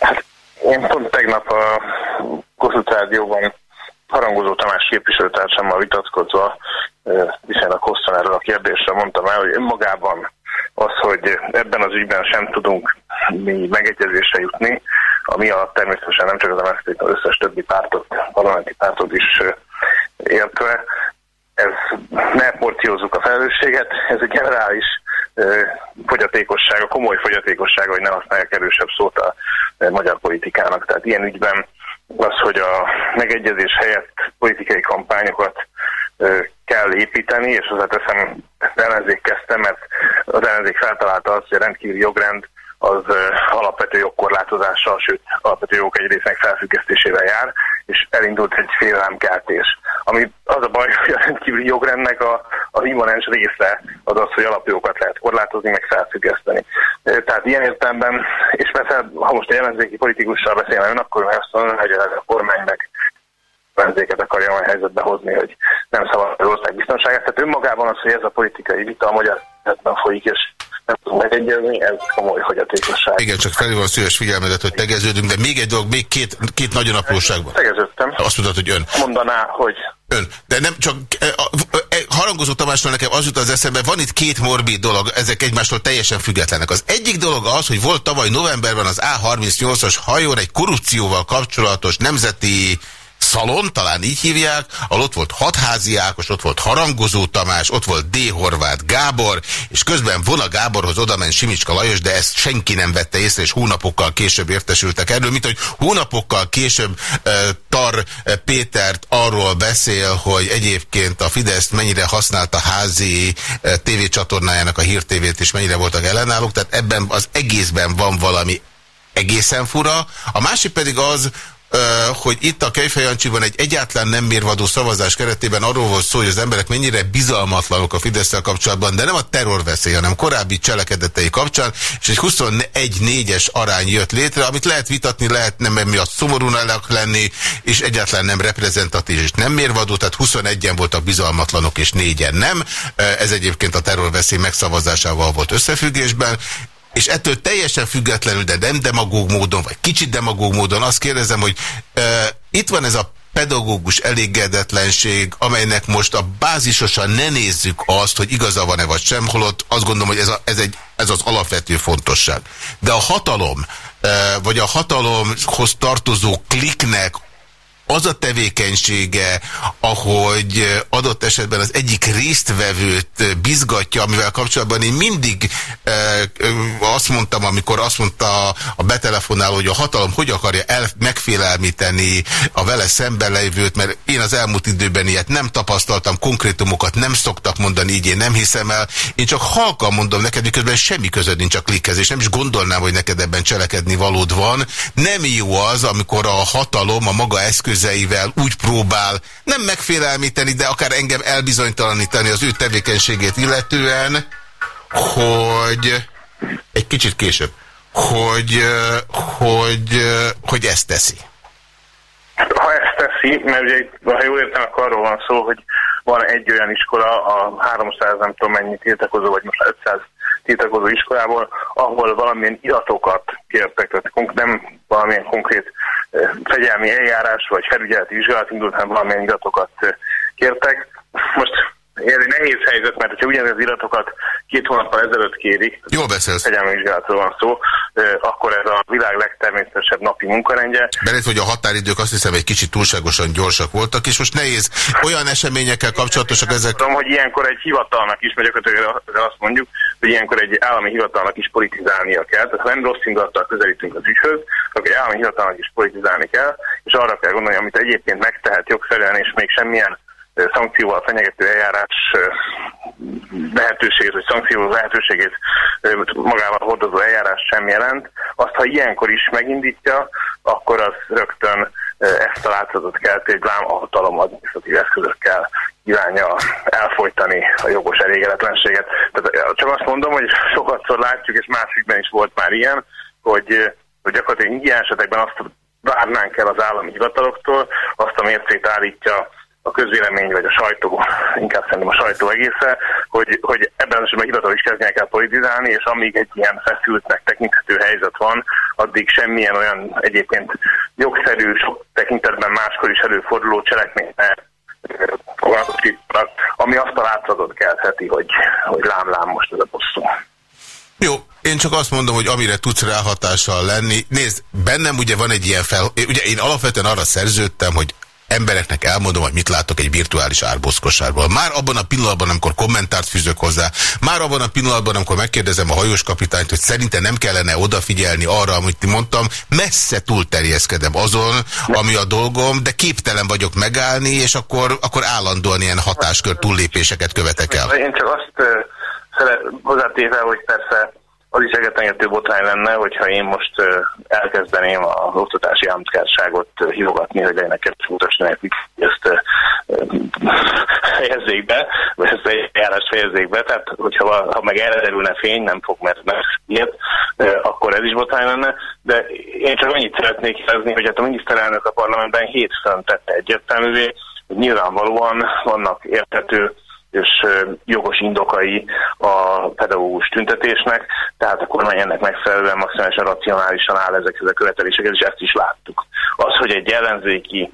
Speaker 3: Hát én pont tegnap a Kossuth Rádióban Harangozó Tamás képviselőtársammal vitatkozva viszonylag hosszan erről a kérdésre mondtam el, hogy önmagában az, hogy ebben az ügyben sem tudunk mi megegyezésre jutni, ami alatt természetesen nem csak az MSZP, az összes többi pártot, parlamenti pártot is értve, ez ne porciózzuk a felelősséget, ez egy generális fogyatékossága, komoly fogyatékossága, hogy ne használják erősebb szót a magyar politikának. Tehát ilyen ügyben az, hogy a megegyezés helyett politikai kampányokat kell építeni, és hozzáteszem, ellenzék kezdte, mert az ellenzék feltalálta azt, hogy a rendkívüli jogrend az alapvető jogkorlátozással, sőt alapvető jogok egy résznek felfüggesztésével jár, és elindult egy félelemkeltés. Ami az a baj, hogy a rendkívüli jogrendnek a, a immanens része az az, hogy alapjogokat lehet korlátozni, meg felfüggeszteni. Tehát ilyen értelemben, és persze, ha most a jelenzéki politikussal beszélne ön, akkor meg azt mondom, hogy a kormány meg ellenzéket akarja olyan helyzetbe hozni, hogy nem szabad az ország biztonságát. Tehát önmagában az, hogy ez a politikai vita a magyar folyik, és nem tudunk megegyezni, ez komoly fogyatékosság.
Speaker 2: Igen, csak felhívom a szíves figyelmedet, hogy tegeződünk, de még egy dolog, még két, két nagyon apróságban.
Speaker 3: Tegeződtem.
Speaker 2: Azt mondod, hogy ön.
Speaker 3: Mondaná, hogy...
Speaker 2: Ön. De nem csak... E, e, harangozó Tamásnál nekem az jut az eszembe, van itt két morbid dolog, ezek egymástól teljesen függetlenek. Az egyik dolog az, hogy volt tavaly novemberben az A38-as hajón egy korrupcióval kapcsolatos nemzeti szalon, talán így hívják, ahol ott volt Hatházi Ákos, ott volt Harangozó Tamás, ott volt D. Horváth Gábor, és közben Vona Gáborhoz oda ment Simicska Lajos, de ezt senki nem vette észre, és hónapokkal később értesültek erről, mint hogy hónapokkal később uh, Tar Pétert arról beszél, hogy egyébként a Fidesz mennyire használta házi uh, tévécsatornájának a hírtévét, és mennyire voltak ellenállók, tehát ebben az egészben van valami egészen fura. A másik pedig az, hogy itt a Kejfejancsiban egy egyáltalán nem mérvadó szavazás keretében arról volt szó, hogy az emberek mennyire bizalmatlanok a fidesz kapcsolatban, de nem a terrorveszély, hanem korábbi cselekedetei kapcsán, és egy 21-4-es arány jött létre, amit lehet vitatni, lehet nem miatt szomorúnak lenni, és egyáltalán nem reprezentatív és nem mérvadó, tehát 21-en voltak bizalmatlanok, és négyen nem. Ez egyébként a terrorveszély megszavazásával volt összefüggésben, és ettől teljesen függetlenül, de nem demagóg módon, vagy kicsit demagóg módon azt kérdezem, hogy uh, itt van ez a pedagógus elégedetlenség, amelynek most a bázisosan ne nézzük azt, hogy igaza van-e vagy sem, holott azt gondolom, hogy ez, a, ez, egy, ez az alapvető fontosság. De a hatalom, vagy a hatalomhoz tartozó kliknek az a tevékenysége, ahogy adott esetben az egyik résztvevőt bizgatja, amivel kapcsolatban én mindig e, azt mondtam, amikor azt mondta a betelefonáló, hogy a hatalom hogy akarja el, megfélelmíteni a vele szemben lejvőt, mert én az elmúlt időben ilyet nem tapasztaltam, konkrétumokat nem szoktak mondani, így én nem hiszem el. Én csak halkan mondom neked, miközben semmi között nincs a klikkezés, nem is gondolnám, hogy neked ebben cselekedni valód van. Nem jó az, amikor a hatalom a maga eszköz eszközeivel úgy próbál nem megfélelmíteni, de akár engem elbizonytalanítani az ő tevékenységét illetően, hogy egy kicsit később, hogy, hogy, hogy ezt teszi.
Speaker 3: Ha ezt teszi, mert ugye, ha jól értem, akkor arról van szó, hogy van egy olyan iskola, a 300 nem tudom mennyi tiltakozó, vagy most 500 tiltakozó iskolából, ahol valamilyen iratokat kértek, tehát nem valamilyen konkrét fegyelmi eljárás vagy felügyeleti vizsgálat indult, hanem valamilyen iratokat kértek. Most ez egy nehéz helyzet, mert ha ugyanez iratokat két hónappal ezelőtt kérik,
Speaker 2: Jól beszélsz.
Speaker 3: Fegyelmi vizsgálatról van szó, akkor ez a világ legtermészetesebb napi munkarendje.
Speaker 2: Belét, hogy a határidők azt hiszem egy kicsit túlságosan gyorsak voltak, és most nehéz olyan eseményekkel kapcsolatosak ezek.
Speaker 3: Tudom, hogy ilyenkor egy hivatalnak is, vagy azt mondjuk, hogy ilyenkor egy állami hivatalnak is politizálnia kell. Tehát ha nem rossz indulattal közelítünk az ügyhöz, akkor egy állami hivatalnak is politizálni kell, és arra kell gondolni, amit egyébként megtehet jogszerűen, és még semmilyen szankcióval fenyegető eljárás lehetőségét, vagy szankció lehetőségét magával hordozó eljárás sem jelent. Azt, ha ilyenkor is megindítja, akkor az rögtön ezt a látszatot kelti, hogy vám a hatalom adminisztratív eszközökkel kívánja elfolytani a jogos elégedetlenséget. Tehát csak azt mondom, hogy sokatszor látjuk, és másikben is volt már ilyen, hogy, hogy gyakorlatilag ilyen esetekben azt várnánk el az állami hivataloktól, azt a mércét állítja a közvélemény vagy a sajtó, inkább szerintem a sajtó egésze, hogy, hogy ebben az esetben hivatal is kezdjenek el politizálni, és amíg egy ilyen feszültnek tekinthető helyzet van, addig semmilyen olyan egyébként jogszerű, sok tekintetben máskor is előforduló cselekmény ami azt a látszatot keltheti, hogy, hogy lám-lám most ez a bosszú.
Speaker 2: Jó, én csak azt mondom, hogy amire tudsz ráhatással lenni. Nézd, bennem ugye van egy ilyen fel... Ugye én alapvetően arra szerződtem, hogy embereknek elmondom, hogy mit látok egy virtuális árboszkosárból. Már abban a pillanatban, amikor kommentárt fűzök hozzá, már abban a pillanatban, amikor megkérdezem a hajós kapitányt, hogy szerinte nem kellene odafigyelni arra, amit mondtam, messze túlterjeszkedem azon, ami a dolgom, de képtelen vagyok megállni, és akkor, akkor állandóan ilyen hatáskör túllépéseket követek el.
Speaker 3: Én csak azt hozzátéve, hogy persze az is egetengető botrány lenne, hogyha én most elkezdeném az oktatási államtitkárságot hívogatni, hogy legyenek kettős utasnál, ezt fejezzék be, vagy ezt egy eljárást fejezzék be, tehát hogyha ha meg erre derülne fény, nem fog, mert nem ilyet, akkor ez is botrány lenne, de én csak annyit szeretnék jelezni, hogy hát a miniszterelnök a parlamentben hétfőn tette egyértelművé, hogy nyilvánvalóan vannak értető és jogos indokai a pedagógus tüntetésnek, tehát a kormány ennek megfelelően maximálisan racionálisan áll ezekhez a követeléseket, és ezt is láttuk. Az, hogy egy ellenzéki,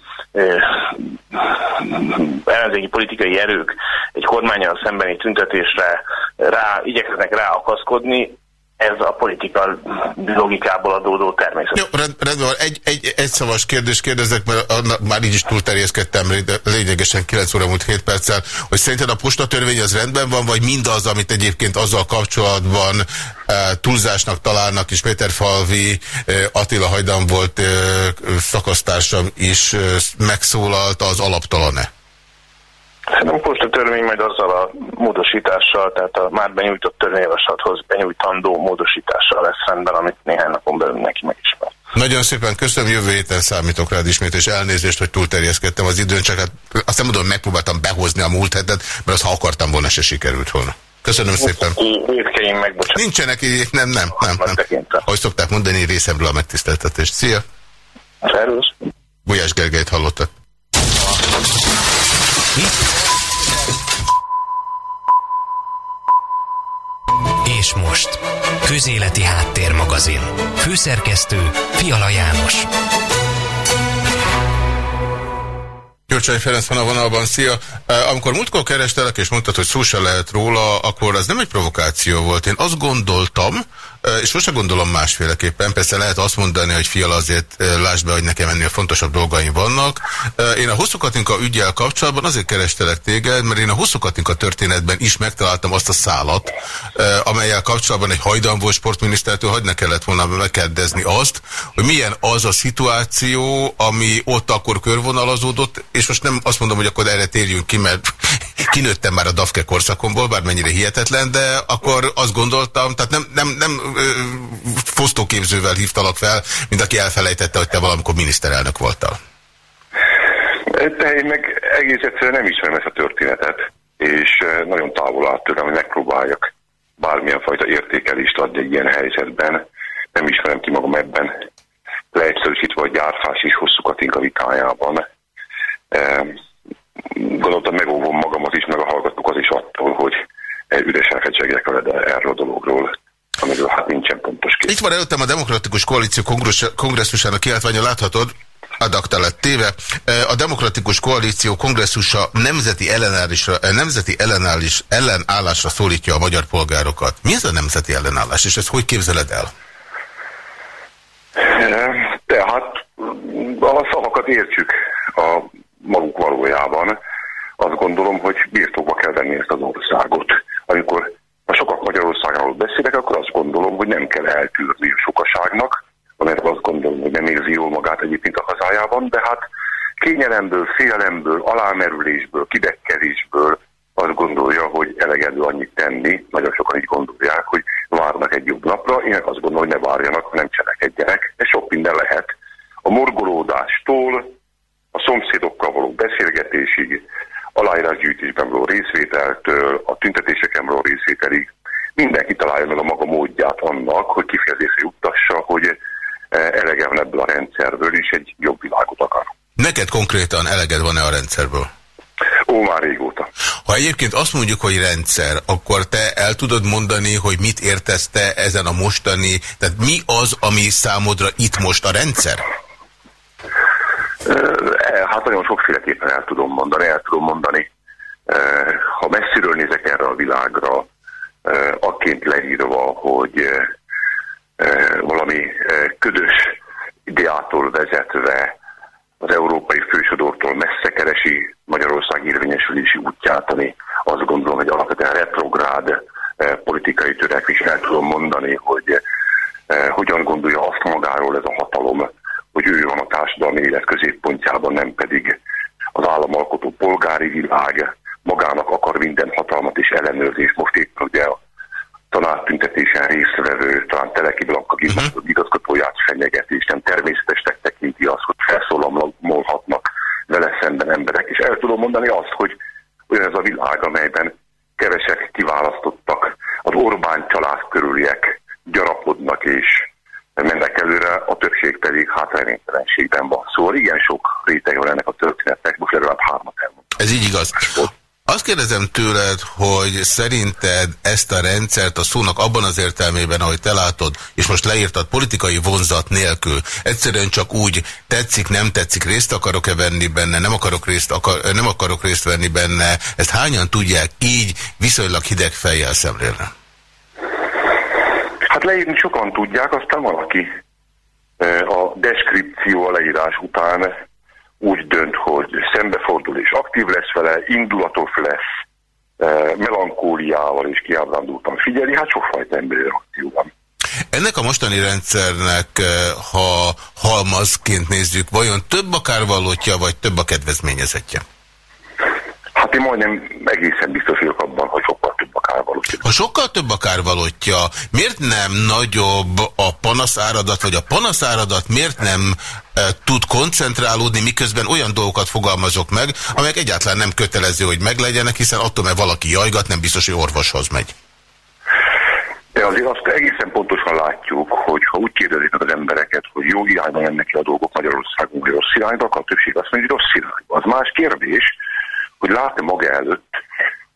Speaker 3: ellenzéki politikai erők egy kormányjal szembeni tüntetésre rá, igyekeznek ráakaszkodni, ez a politika logikából adódó természet.
Speaker 2: Jó, rend, rendben van. Egy, egy, egy szavas kérdés kérdezek, mert már így is túlterjeszkedtem lényegesen 9 óra múlt 7 perccel, hogy szerinted a postatörvény az rendben van, vagy mindaz, amit egyébként azzal kapcsolatban e, túlzásnak találnak, és Péter Falvi, e, Attila Hajdan volt e, szakasztársam is e, megszólalt, az alaptalan-e?
Speaker 3: Szerintem most a törvény majd azzal a módosítással, tehát a már benyújtott törvényjavaslathoz benyújtandó módosítással lesz rendben, amit néhány napon belül neki megismer.
Speaker 2: Nagyon szépen köszönöm, jövő héten számítok rád ismét, és elnézést, hogy túlterjeszkedtem az időn, csak hát azt nem mondom, megpróbáltam behozni a múlt hetet, mert azt ha akartam volna, se sikerült volna. Köszönöm szépen.
Speaker 3: Évkeim megbocsánat.
Speaker 2: Nincsenek így, nem, nem, nem. nem. Ahogy szokták mondani, részemről a megtiszteltetést. Szia!
Speaker 3: Szervusz!
Speaker 2: Gulyás Gergelyt hallottak.
Speaker 1: És most, Közéleti Háttérmagazin. Főszerkesztő Fiala János.
Speaker 2: Gyurcsány Ferenc van a vonalban, szia! Amikor múltkor kerestelek és mondtad, hogy szó se lehet róla, akkor az nem egy provokáció volt. Én azt gondoltam, és sose gondolom másféleképpen, persze lehet azt mondani, hogy fiala azért lásd be, hogy nekem ennél fontosabb dolgaim vannak. Én a Hosszú Katinka ügyel kapcsolatban azért kerestelek téged, mert én a Hosszú Katinka történetben is megtaláltam azt a szálat, amelyel kapcsolatban egy hajdan sportminisztertől hagyna kellett volna megkérdezni azt, hogy milyen az a szituáció, ami ott akkor körvonalazódott, és most nem azt mondom, hogy akkor erre térjünk ki, mert kinőttem már a DAFKE korszakomból, bármennyire hihetetlen, de akkor azt gondoltam, tehát nem, nem, nem fosztóképzővel hívtalak fel, mint aki elfelejtette, hogy te valamikor miniszterelnök voltál.
Speaker 4: De én meg egész egyszerűen nem ismerem ezt a történetet, és nagyon távol áll tőlem, hogy megpróbáljak bármilyen fajta értékelést adni egy ilyen helyzetben. Nem ismerem ki magam ebben, leegyszerűsítve a gyárfás és hosszú katinka vitájában. Gondoltam, megóvom magamat is, meg a hallgatókat is attól, hogy üresen fecsegjek veled erről a dologról amiről hát nincsen pontos kép.
Speaker 2: Itt van előttem a Demokratikus Koalíció kongresszusának kiáltványa, láthatod, adakta lett téve. A Demokratikus Koalíció kongresszusa nemzeti ellenállásra, nemzeti ellenállás, ellenállásra szólítja a magyar polgárokat. Mi ez a nemzeti ellenállás, és ezt hogy képzeled el?
Speaker 4: Tehát a szavakat értsük a maguk valójában. Azt gondolom, hogy birtokba kell venni ezt az országot. Amikor ha sokak Magyarországról beszélek, akkor azt gondolom, hogy nem kell eltűrni a sokaságnak, amelyet azt gondolom, hogy nem érzi jól magát egyébként a hazájában, de hát kényelemből, félelemből, alámerülésből, kidekkelésből azt gondolja, hogy elegendő annyit tenni, nagyon sokan így gondolják, hogy várnak egy jobb napra, én azt gondolom, hogy ne várjanak, hanem cselekedjenek. Ez sok minden lehet. A morgolódástól, a szomszédokkal való beszélgetésig, aláírásgyűjtésben való részvételtől, a tüntetéseken való részvételig mindenki találja meg a maga módját annak, hogy kifejezésre juttassa, hogy eh, elege van ebből a rendszerből, és egy jobb világot akar.
Speaker 2: Neked konkrétan eleged van-e a rendszerből?
Speaker 4: Ó, már régóta.
Speaker 2: Ha egyébként azt mondjuk, hogy rendszer, akkor te el tudod mondani, hogy mit értesz te ezen a mostani, tehát mi az, ami számodra itt most a rendszer?
Speaker 4: Hát nagyon sokféleképpen el tudom mondani, el tudom mondani. Ha messziről nézek erre a világra, akként leírva, hogy valami ködös ideától vezetve az európai fősodortól messze keresi Magyarország érvényesülési útját, ami azt gondolom, hogy alapvetően retrográd politikai törekvés. El tudom mondani, hogy hogyan gondolja azt magáról ez a hatalom, hogy ő van a társadalmi élet középpontjában, nem pedig az államalkotó polgári világ magának akar minden hatalmat és ellenőrzés. Most éppen ugye a tanártüntetésen résztvevő, talán Teleki Blanka uh-huh. igazgatóját fenyeget, és nem természetesnek tekinti azt, hogy felszólamolhatnak vele szemben emberek. És el tudom mondani azt, hogy olyan ez a világ, amelyben kevesek kiválasztottak, az Orbán család körüliek gyarapodnak és mennek előre, a többség pedig hátránytalanségben van. Szóval igen sok réteg van ennek a történetnek, most legalább hármat elmondtam.
Speaker 2: Ez így igaz. Azt kérdezem tőled, hogy szerinted ezt a rendszert a szónak abban az értelmében, ahogy te látod, és most leírtad politikai vonzat nélkül, egyszerűen csak úgy tetszik, nem tetszik, részt akarok-e venni benne, nem akarok részt, akar, nem akarok részt venni benne, ezt hányan tudják így viszonylag hideg fejjel szemlélni?
Speaker 4: Leírni sokan tudják, aztán valaki a deskripció a leírás után úgy dönt, hogy szembefordul és aktív lesz vele, indulatos lesz, melankóliával és kiábrándultan figyeli, hát sokfajta emberi reakció van.
Speaker 2: Ennek a mostani rendszernek, ha halmazként nézzük, vajon több a kárvalótja, vagy több a kedvezményezetje?
Speaker 4: Hát én majdnem egészen biztos vagyok abban, hogy sokkal több a kárvalótja.
Speaker 2: Ha sokkal több a kárvalótja, miért nem nagyobb a panaszáradat, vagy a panaszáradat miért nem e, tud koncentrálódni, miközben olyan dolgokat fogalmazok meg, amelyek egyáltalán nem kötelező, hogy meglegyenek, hiszen attól, mert valaki jajgat, nem biztos, hogy orvoshoz megy.
Speaker 4: De azért azt egészen pontosan látjuk, hogy ha úgy kérdezik az embereket, hogy jó irányban mennek ki a dolgok Magyarországon, vagy rossz irányba, akkor a többség azt mondja, hogy rossz irányba. Az más kérdés, hogy lát-e maga előtt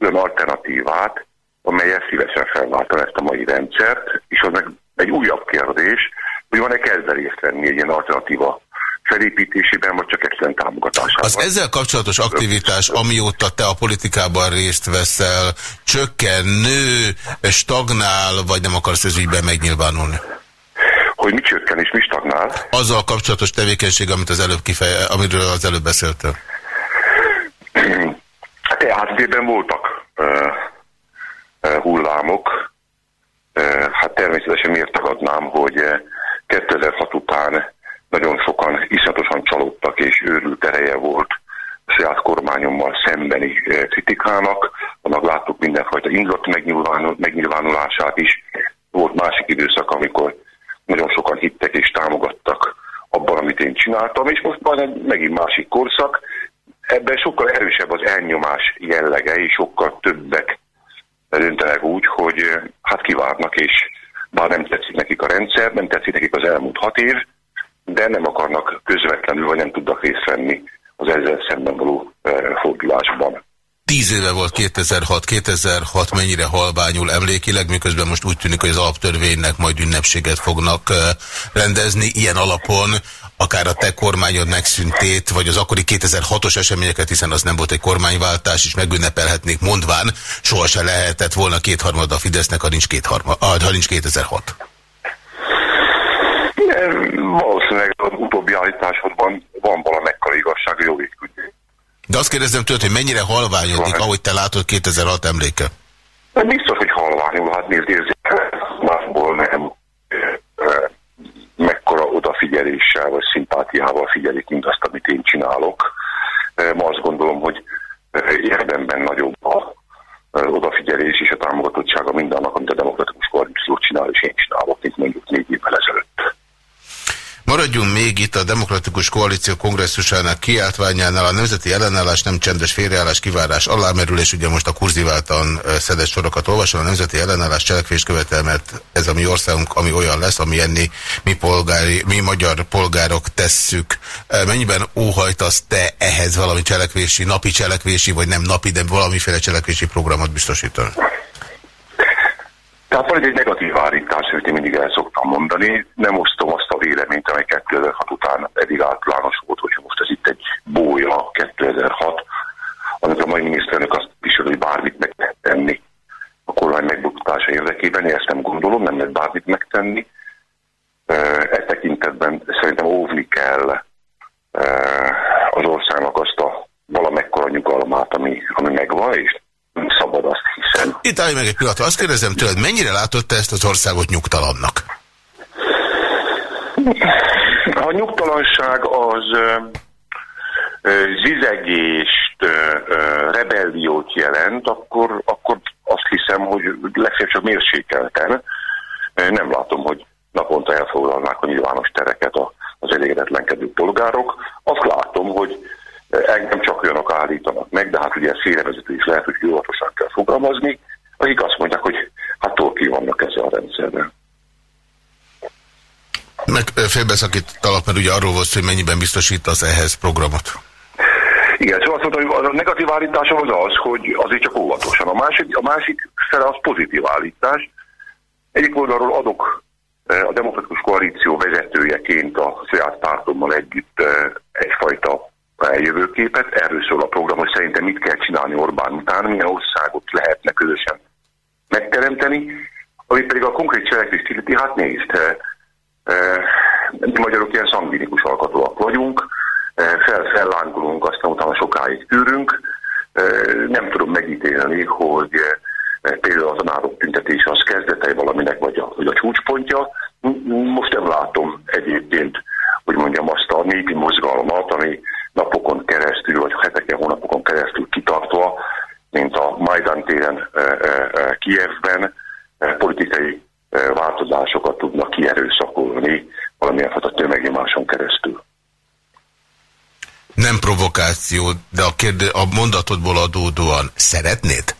Speaker 4: olyan alternatívát, amelyet szívesen felváltan ezt a mai rendszert, és az meg egy újabb kérdés, hogy van-e kezdve részt venni egy ilyen alternatíva felépítésében, vagy csak egyszerűen támogatásában.
Speaker 2: Az ezzel kapcsolatos aktivitás, amióta te a politikában részt veszel, csökken, nő, stagnál, vagy nem akarsz ez ügyben megnyilvánulni?
Speaker 4: Hogy mi csökken és mi stagnál?
Speaker 2: Azzal kapcsolatos tevékenység, amit az előbb kifeje, amiről az előbb beszéltél.
Speaker 4: háttérben voltak uh, uh, hullámok. Uh, hát természetesen miért tagadnám, hogy 2006 után nagyon sokan iszonyatosan csalódtak, és őrült ereje volt a saját kormányommal szembeni kritikának. Annak láttuk mindenfajta megnyilvánul, megnyilvánulását is. Volt másik időszak, amikor nagyon sokan hittek és támogattak abban, amit én csináltam, és most már megint másik korszak, ebben sokkal erősebb az elnyomás jellege, és sokkal többek döntenek úgy, hogy hát kivárnak, és bár nem tetszik nekik a rendszer, nem tetszik nekik az elmúlt hat év, de nem akarnak közvetlenül, vagy nem tudnak részt venni az ezzel szemben való fordulásban.
Speaker 2: Tíz éve volt 2006, 2006 mennyire halványul emlékileg, miközben most úgy tűnik, hogy az alaptörvénynek majd ünnepséget fognak rendezni. Ilyen alapon akár a te kormányod megszüntét, vagy az akkori 2006-os eseményeket, hiszen az nem volt egy kormányváltás, és megünnepelhetnék mondván, sohasem lehetett volna kétharmada a Fidesznek, ha nincs, kétharma, ha nincs 2006.
Speaker 4: Valószínűleg az utóbbi állításodban van valamekkora igazság jó
Speaker 2: De azt kérdezem tőled, hogy mennyire halványodik, ahogy te látod 2006 emléke?
Speaker 4: Biztos, hogy halványul, hát nézd, nézd, másból nem mekkora odafigyeléssel vagy szimpátiával figyelik mindazt, amit én csinálok. Ma azt gondolom, hogy érdemben nagyobb a odafigyelés és a támogatottsága mindannak, amit a demokratikus koalíció csinál, és én csinálok, mint mondjuk négy évvel ezelőtt.
Speaker 2: Maradjunk még itt a Demokratikus Koalíció kongresszusának kiáltványánál. A nemzeti ellenállás nem csendes félreállás, kivárás alámerülés. Ugye most a kurziváltan szedett sorokat olvasom. A nemzeti ellenállás cselekvés követel, ez a mi országunk, ami olyan lesz, ami enni mi, polgári, mi magyar polgárok tesszük. Mennyiben óhajtasz te ehhez valami cselekvési, napi cselekvési, vagy nem napi, de valamiféle cselekvési programot biztosítani?
Speaker 4: Tehát van egy negatív állítás, amit én mindig el szoktam mondani. Nem osztom azt a véleményt, amely 2006 után eddig általános volt, hogyha most ez itt egy bója 2006, amikor a mai miniszternek azt visel, hogy bármit meg lehet tenni a kormány megbuktatása érdekében. Én ezt nem gondolom, nem lehet bármit megtenni. E tekintetben szerintem óvni kell az országnak azt a valamekkora nyugalmát, ami, ami megvan, és szabad, azt hiszem.
Speaker 2: Itt állj meg egy pillanat, azt kérdezem tőled, mennyire látott te ezt az országot nyugtalannak?
Speaker 4: A nyugtalanság az zizegést, rebelliót jelent, akkor, akkor azt hiszem, hogy legfeljebb csak mérsékelten. Nem látom, hogy naponta elfoglalnák a nyilvános tereket az elégedetlenkedő polgárok. Azt látom, hogy engem csak olyanok állítanak meg, de hát ugye szélevezető is lehet, hogy óvatosan kell fogalmazni, akik azt mondják, hogy hát túl ki vannak ezzel a rendszerrel.
Speaker 2: Meg félbeszakítalak, mert ugye arról volt, hogy mennyiben biztosítasz ehhez programot.
Speaker 4: Igen, szóval azt mondtam, hogy a negatív állítás az az, hogy azért csak óvatosan. A másik, a másik fele az pozitív állítás. Egyik oldalról adok a demokratikus koalíció vezetőjeként a saját pártommal együtt egyfajta jövőképet. Erről szól a program, hogy szerintem mit kell csinálni Orbán után, milyen országot lehetne közösen megteremteni. Ami pedig a konkrét cselekvést illeti, hát nézd, mi magyarok ilyen szangvinikus alkatóak vagyunk, fel, fellángulunk, aztán utána sokáig tűrünk. Nem tudom megítélni, hogy például az a nárok az kezdetei valaminek, vagy a, vagy a csúcspontja. Most nem látom egyébként, hogy mondjam azt a népi mozgalmat, ami napokon keresztül, vagy heteken, hónapokon keresztül kitartva, mint a Majdan téren Kievben, politikai változásokat tudnak kierőszakolni valamilyen fajta tömegnyomáson keresztül.
Speaker 2: Nem provokáció, de a, kérde, a mondatodból adódóan szeretnéd?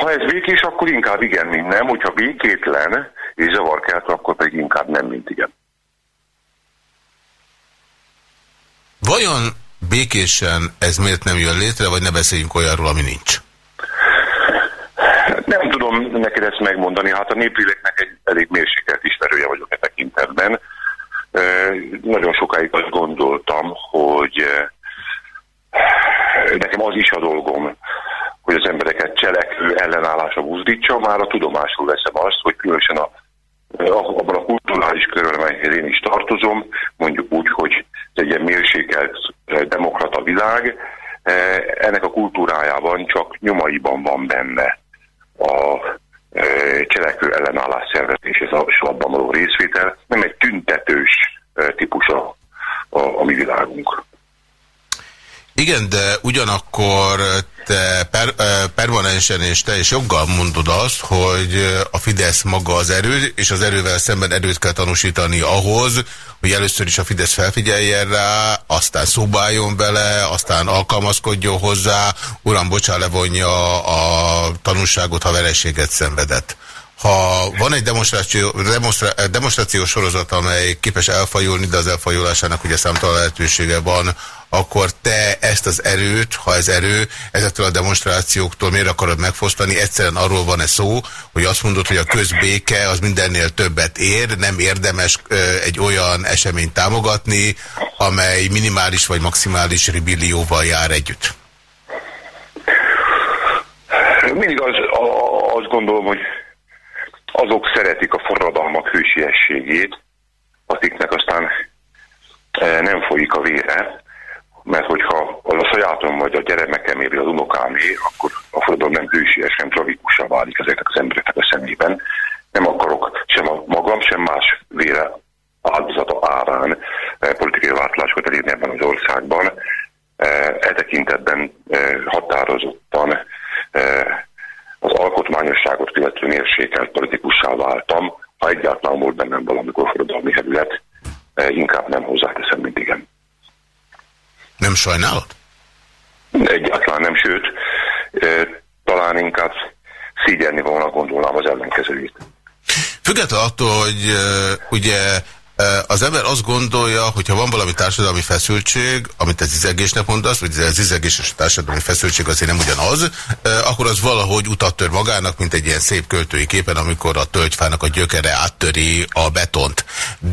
Speaker 4: Ha ez békés, akkor inkább igen, mint nem. Hogyha békétlen és zavarkelt, akkor pedig inkább nem, mint igen.
Speaker 2: Vajon békésen ez miért nem jön létre, vagy ne beszéljünk olyanról, ami nincs?
Speaker 4: Nem tudom neked ezt megmondani, hát a népléleknek egy elég mérsékelt ismerője vagyok e tekintetben. Nagyon sokáig azt gondoltam, hogy nekem az is a dolgom, hogy az embereket cselekvő ellenállásra buzdítsa, már a tudomásul veszem azt, hogy különösen a, abban a kulturális amelyhez én is tartozom, mondjuk úgy, hogy ez egy ilyen mérsékelt demokrata világ, ennek a kultúrájában csak nyomaiban van benne a cselekvő ellenállás szervezés és abban való részvétel, nem egy tüntetős típus a, a, a mi világunk.
Speaker 2: Igen, de ugyanakkor te per, permanensen és te is joggal mondod azt, hogy a Fidesz maga az erő, és az erővel szemben erőt kell tanúsítani ahhoz, hogy először is a Fidesz felfigyeljen rá, aztán szóbáljon vele, aztán alkalmazkodjon hozzá, uram, bocsá, levonja a tanulságot, ha vereséget szenvedett. Ha van egy demonstráció, demonstra, demonstrációs sorozat, amely képes elfajulni, de az elfajulásának ugye számtalan lehetősége van, akkor te ezt az erőt, ha ez erő, ezektől a demonstrációktól miért akarod megfosztani? Egyszerűen arról van e szó, hogy azt mondod, hogy a közbéke az mindennél többet ér, nem érdemes egy olyan eseményt támogatni, amely minimális vagy maximális ribillióval jár együtt.
Speaker 4: Mindig az, azt gondolom, hogy azok szeretik a forradalmak hősiességét, akiknek aztán nem folyik a vére, mert hogyha az a sajátom vagy a gyermekem éri az unokámé, akkor a forradalom nem hősies, nem travikussá válik ezeknek az embereknek a szemében. Nem akarok sem a magam, sem más vére áldozata árán politikai változásokat elérni ebben az országban. E tekintetben határozottan az alkotmányosságot illető mérsékelt politikussá váltam, ha egyáltalán volt bennem valamikor forradalmi hevület, inkább nem hozzáteszem, mint igen.
Speaker 2: Nem sajnálod?
Speaker 4: Egyáltalán nem, sőt, talán inkább szígyelni volna gondolnám az ellenkezőjét.
Speaker 2: Függetlenül attól, hogy ugye az ember azt gondolja, hogy ha van valami társadalmi feszültség, amit ez izegésnek mondasz, vagy ez izegés és a társadalmi feszültség azért nem ugyanaz, akkor az valahogy utat tör magának, mint egy ilyen szép költői képen, amikor a tölgyfának a gyökere áttöri a betont.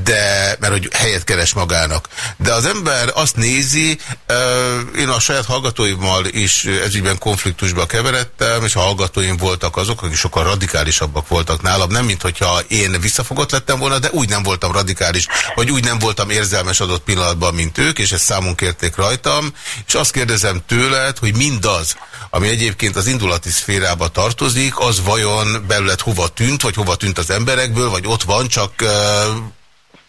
Speaker 2: De, mert hogy helyet keres magának. De az ember azt nézi, én a saját hallgatóimmal is ezügyben konfliktusba keveredtem, és a hallgatóim voltak azok, akik sokkal radikálisabbak voltak nálam. Nem, mint hogyha én visszafogott lettem volna, de úgy nem voltam radikális radikális, vagy úgy nem voltam érzelmes adott pillanatban, mint ők, és ezt számon kérték rajtam, és azt kérdezem tőled, hogy mindaz, ami egyébként az indulati szférába tartozik, az vajon belőled hova tűnt, vagy hova tűnt az emberekből, vagy ott van, csak,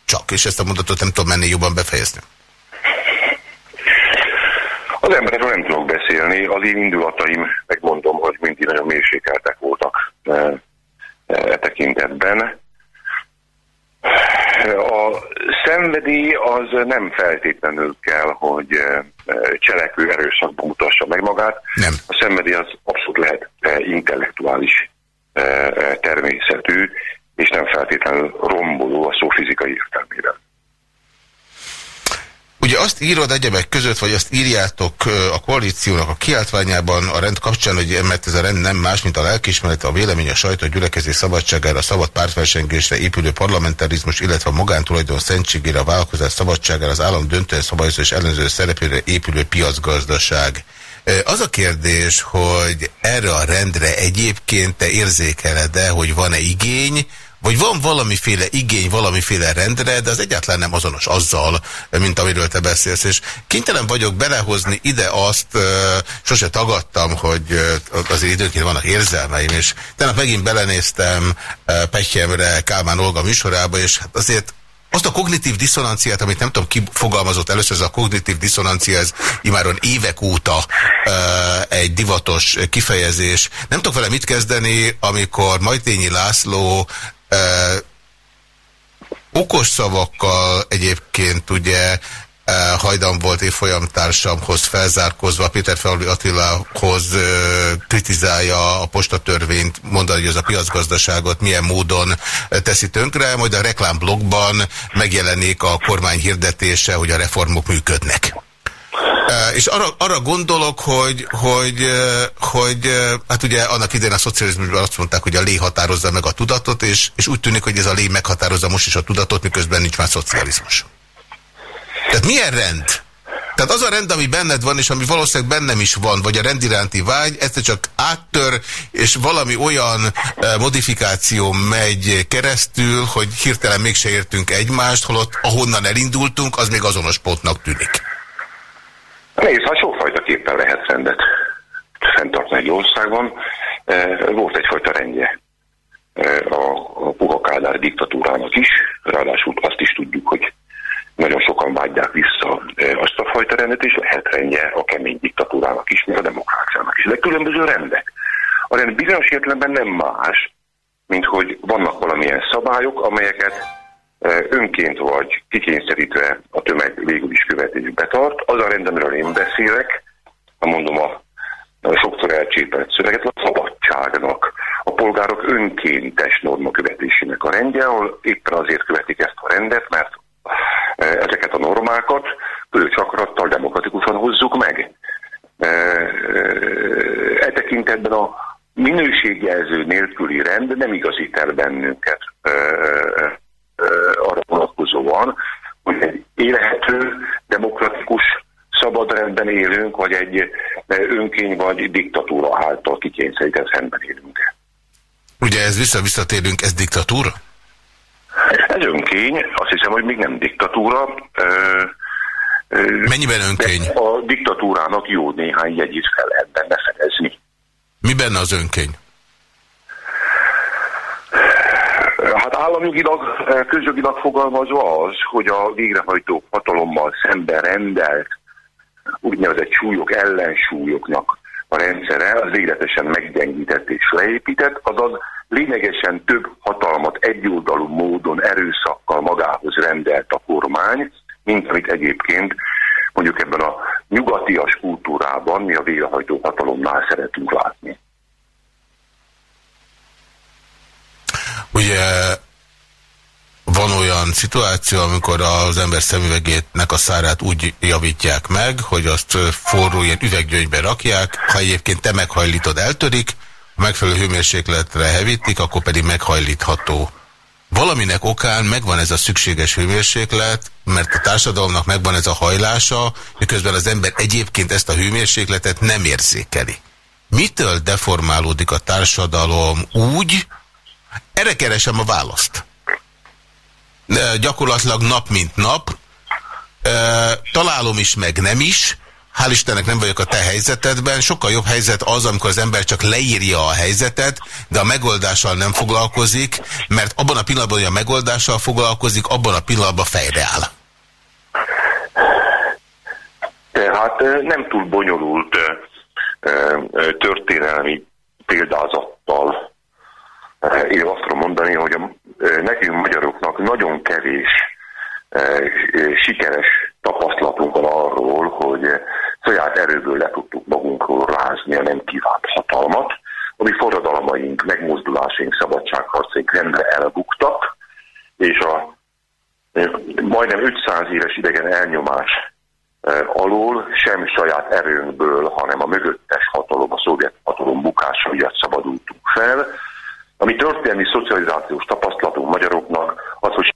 Speaker 2: csak, és ezt a mondatot nem tudom menni jobban befejezni.
Speaker 4: Az emberekről nem tudok beszélni, az én indulataim, megmondom, hogy mindig nagyon mérsékeltek voltak e, e tekintetben. A szenvedély az nem feltétlenül kell, hogy eh, cselekvő erőszakban mutassa meg magát.
Speaker 2: Nem.
Speaker 4: A szenvedély az abszolút lehet eh, intellektuális eh, természetű, és nem feltétlenül romboló a szó fizikai értelmében.
Speaker 2: Ugye azt írod egyebek között, vagy azt írjátok a koalíciónak a kiáltványában a rend kapcsán, hogy mert ez a rend nem más, mint a lelkismeret, a vélemény, a sajtó, a gyülekezés szabadságára, a szabad pártversengésre épülő parlamentarizmus, illetve a magántulajdon szentségére, a vállalkozás szabadságára, az állam döntő szabályozó és ellenző szerepére épülő piacgazdaság. Az a kérdés, hogy erre a rendre egyébként te érzékeled-e, hogy van-e igény, vagy van valamiféle igény, valamiféle rendre, de az egyáltalán nem azonos azzal, mint amiről te beszélsz. És kénytelen vagyok belehozni ide azt, sose tagadtam, hogy azért időnként vannak érzelmeim, és tegnap megint belenéztem Petyemre, Kálmán Olga műsorába, és hát azért azt a kognitív diszonanciát, amit nem tudom, ki fogalmazott először, ez a kognitív diszonancia, ez imáron évek óta uh, egy divatos kifejezés. Nem tudok vele mit kezdeni, amikor Majtényi László okos szavakkal egyébként ugye hajdan volt évfolyamtársamhoz felzárkozva, Péter Felvi Attilahoz kritizálja a postatörvényt, mondani, hogy az a piacgazdaságot milyen módon teszi tönkre, majd a reklámblogban megjelenik a kormány hirdetése, hogy a reformok működnek. És arra, arra gondolok, hogy, hogy, hogy hát ugye annak idején a szocializmusban azt mondták, hogy a lé határozza meg a tudatot, és, és úgy tűnik, hogy ez a lé meghatározza most is a tudatot, miközben nincs már szocializmus. Tehát milyen rend? Tehát az a rend, ami benned van, és ami valószínűleg bennem is van, vagy a rendiránti vágy, ezt csak áttör, és valami olyan modifikáció megy keresztül, hogy hirtelen mégse értünk egymást, holott ahonnan elindultunk, az még azonos pontnak tűnik.
Speaker 4: Nézd, hát sokfajta képpen lehet rendet fenntartani egy országban. E, volt egyfajta rendje e, a, a Puha Kádár diktatúrának is, ráadásul azt is tudjuk, hogy nagyon sokan vágyják vissza e, azt a fajta rendet, és lehet rendje a kemény diktatúrának is, meg a demokráciának is. De különböző rendek. A rend bizonyos értelemben nem más, mint hogy vannak valamilyen szabályok, amelyeket önként vagy kikényszerítve a tömeg végül is követés betart. Az a rend, amiről én beszélek, ha mondom a, a sokszor elcsépelt szöveget, a szabadságnak, a polgárok önkéntes norma követésének a rendje, ahol éppen azért követik ezt a rendet, mert ezeket a normákat csak demokratikusan hozzuk meg. E tekintetben a minőségjelző nélküli rend nem igazít el bennünket vonatkozóan, hogy egy élhető, demokratikus, szabad rendben élünk, vagy egy önkény vagy diktatúra által kikényszerített rendben élünk.
Speaker 2: Ugye ez vissza-visszatérünk, ez diktatúra?
Speaker 4: Ez önkény, azt hiszem, hogy még nem diktatúra.
Speaker 2: Mennyiben önkény?
Speaker 4: A diktatúrának jó néhány jegyét fel lehet benne fedezni.
Speaker 2: Mi benne az önkény?
Speaker 4: Hát államjogilag, eh, közjogilag fogalmazva az, hogy a végrehajtó hatalommal szemben rendelt úgynevezett súlyok ellensúlyoknak a rendszere az végletesen meggyengített és leépített, azaz lényegesen több hatalmat egyoldalú módon erőszakkal magához rendelt a kormány, mint amit egyébként mondjuk ebben a nyugatias kultúrában mi a végrehajtó hatalomnál szeretünk látni.
Speaker 2: Ugye van olyan szituáció, amikor az ember szemüvegétnek a szárát úgy javítják meg, hogy azt forró ilyen üveggyöngybe rakják, ha egyébként te meghajlítod, eltörik, ha megfelelő hőmérsékletre hevítik, akkor pedig meghajlítható. Valaminek okán megvan ez a szükséges hőmérséklet, mert a társadalomnak megvan ez a hajlása, miközben az ember egyébként ezt a hőmérsékletet nem érzékeli. Mitől deformálódik a társadalom úgy, erre keresem a választ. Gyakorlatilag nap mint nap. Találom is, meg nem is. Hál' Istennek nem vagyok a te helyzetedben. Sokkal jobb helyzet az, amikor az ember csak leírja a helyzetet, de a megoldással nem foglalkozik, mert abban a pillanatban, hogy a megoldással foglalkozik, abban a pillanatban fejre áll.
Speaker 4: Tehát nem túl bonyolult történelmi példázattal én azt tudom mondani, hogy a, nekünk magyaroknak nagyon kevés sikeres tapasztalatunk van arról, hogy saját erőből le tudtuk magunkról rázni a nem kívánt hatalmat, ami forradalmaink, megmozdulásaink, szabadságharcaink rendre elbuktak, és a majdnem 500 éves idegen elnyomás alól sem saját erőnkből, hanem a mögöttes hatalom, a szovjet hatalom bukása miatt szabadultunk fel, ami történelmi szocializációs tapasztalatunk magyaroknak az, hogy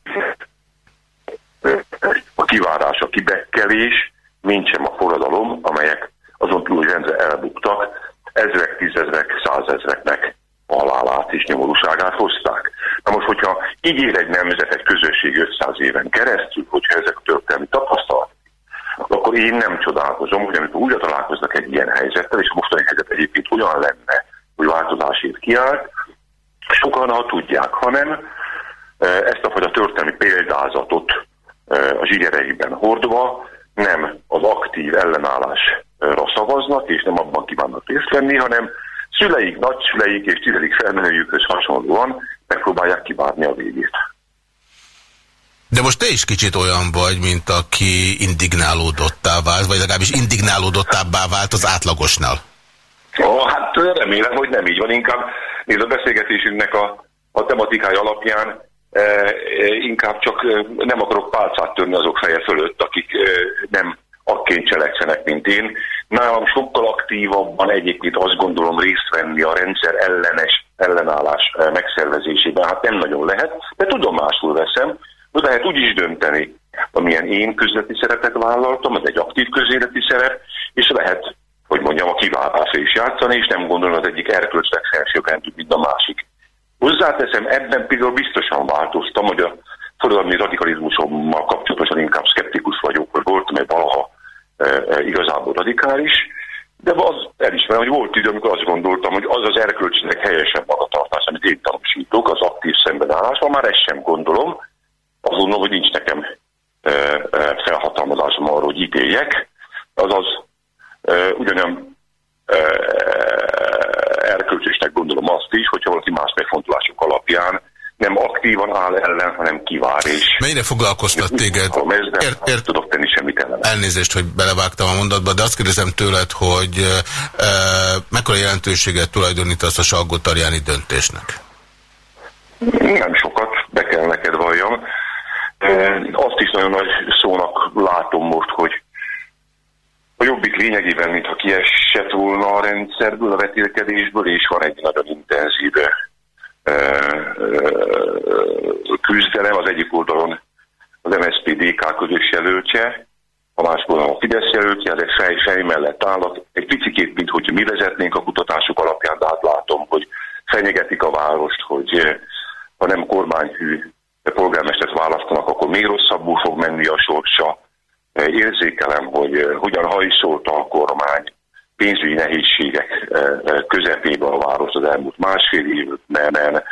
Speaker 4: a kivárás, a kibekkelés, mint a forradalom, amelyek azon túl, hogy rendre elbuktak, ezrek, tízezrek, százezreknek halálát és nyomorúságát hozták. Na most, hogyha így él egy nemzet, egy közösség 500 éven keresztül, hogyha ezek a történelmi tapasztalat, akkor én nem csodálkozom, hogy amikor újra találkoznak egy ilyen helyzettel, és a mostani helyzet egyébként olyan lenne, hogy változásért kiállt, sokan, ha tudják, hanem ezt a fajta történelmi példázatot a zsigereiben hordva nem az aktív ellenállásra szavaznak, és nem abban kívánnak részt venni, hanem szüleik, nagyszüleik és tizedik felmenőjükhöz hasonlóan megpróbálják kivárni a végét.
Speaker 2: De most te is kicsit olyan vagy, mint aki indignálódottá vált, vagy legalábbis indignálódottabbá vált az átlagosnál.
Speaker 4: Ó, hát remélem, hogy nem így van. Inkább nézd a beszélgetésünknek a, a tematikája alapján e, e, inkább csak e, nem akarok pálcát törni azok feje fölött, akik e, nem akként cselekszenek, mint én. Nálam sokkal aktívabban egyébként azt gondolom részt venni a rendszer ellenes ellenállás e, megszervezésében. Hát nem nagyon lehet, de tudomásul veszem, de lehet úgy is dönteni, amilyen én közleti szerepet vállaltam, ez egy aktív közéleti szerep, és lehet, hogy mondjam, a kiváltásra is játszani, és nem gondolom az egyik erkölcsleg felsőbbrendű, mint a másik. Hozzáteszem, ebben például biztosan változtam, hogy a forradalmi radikalizmusommal kapcsolatosan inkább szkeptikus vagyok, hogy voltam egy valaha e, e, igazából radikális, de az elismerem, hogy volt idő, amikor azt gondoltam, hogy az az erkölcsinek helyesebb magatartás, amit én tanúsítok, az aktív szembenállás, már ezt sem gondolom, gondolom, hogy nincs nekem e, e, felhatalmazásom arra, hogy ítéljek, azaz ugyanolyan erkölcsösnek gondolom azt is, hogyha valaki más megfontolások alapján nem aktívan áll ellen, hanem kivár és...
Speaker 2: Mennyire foglalkoztat téged?
Speaker 4: Ért, ért, tudok tenni semmit ellen.
Speaker 2: Elnézést, hogy belevágtam a mondatba, de azt kérdezem tőled, hogy e, mekkora jelentőséget tulajdonítasz a salgó döntésnek?
Speaker 4: Nem sokat, be kell neked valljam. Azt is nagyon nagy szónak látom most, hogy a jobbik lényegében, mintha kiesett volna a rendszerből, a vetélkedésből, és van egy nagyon intenzív küzdelem az egyik oldalon az MSZP-DK közös jelöltse, a másik oldalon a Fidesz jelöltje, ezek fej, fej mellett állnak. Egy picikét, mint hogyha mi vezetnénk a kutatások alapján, de hát látom, hogy fenyegetik a várost, hogy ha nem kormányhű polgármestert választanak, akkor még rosszabbul fog menni a sorsa. Érzékelem, hogy hogyan hajszolta a kormány pénzügyi nehézségek közepébe a város az elmúlt másfél évben,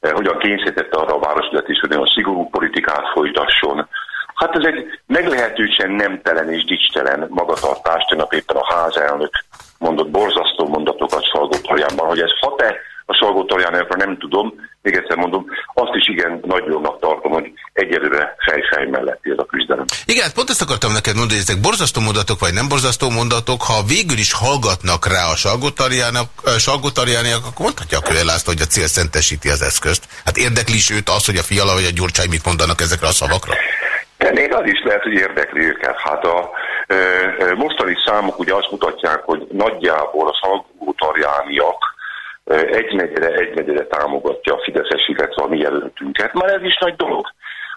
Speaker 4: hogyan kényszerítette arra a városvezetés, hogy nagyon szigorú politikát folytasson. Hát ez egy meglehetősen nemtelen és dicstelen magatartás, tegnap éppen a házelnök mondott borzasztó mondatokat Salgótarjánban, hogy ez hat-e a Salgótarjánokra nem tudom, még egyszer mondom, azt is igen nagyobbnak tartom, hogy egyelőre fejfej melletti ez a küzdelem.
Speaker 2: Igen, hát pont ezt akartam neked mondani, hogy ezek borzasztó mondatok, vagy nem borzasztó mondatok, ha végül is hallgatnak rá a salgótarjának, akkor mondhatja a Kölyel hogy a cél szentesíti az eszközt. Hát érdekli is őt az, hogy a Fiala vagy a Gyurcsány mit mondanak ezekre a szavakra?
Speaker 4: De még az is lehet, hogy érdekli őket. Hát a e, e, mostani számok ugye azt mutatják, hogy nagyjából a salgótarjániak egynegyede, egynegyede támogatja a Fideszes, illetve a mi jelöltünket. Már ez is nagy dolog.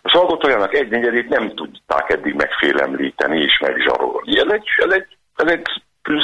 Speaker 4: A Salgótoljának egynegyedét nem tudták eddig megfélemlíteni és megzsarolni. Ez egy, ez egy, ez egy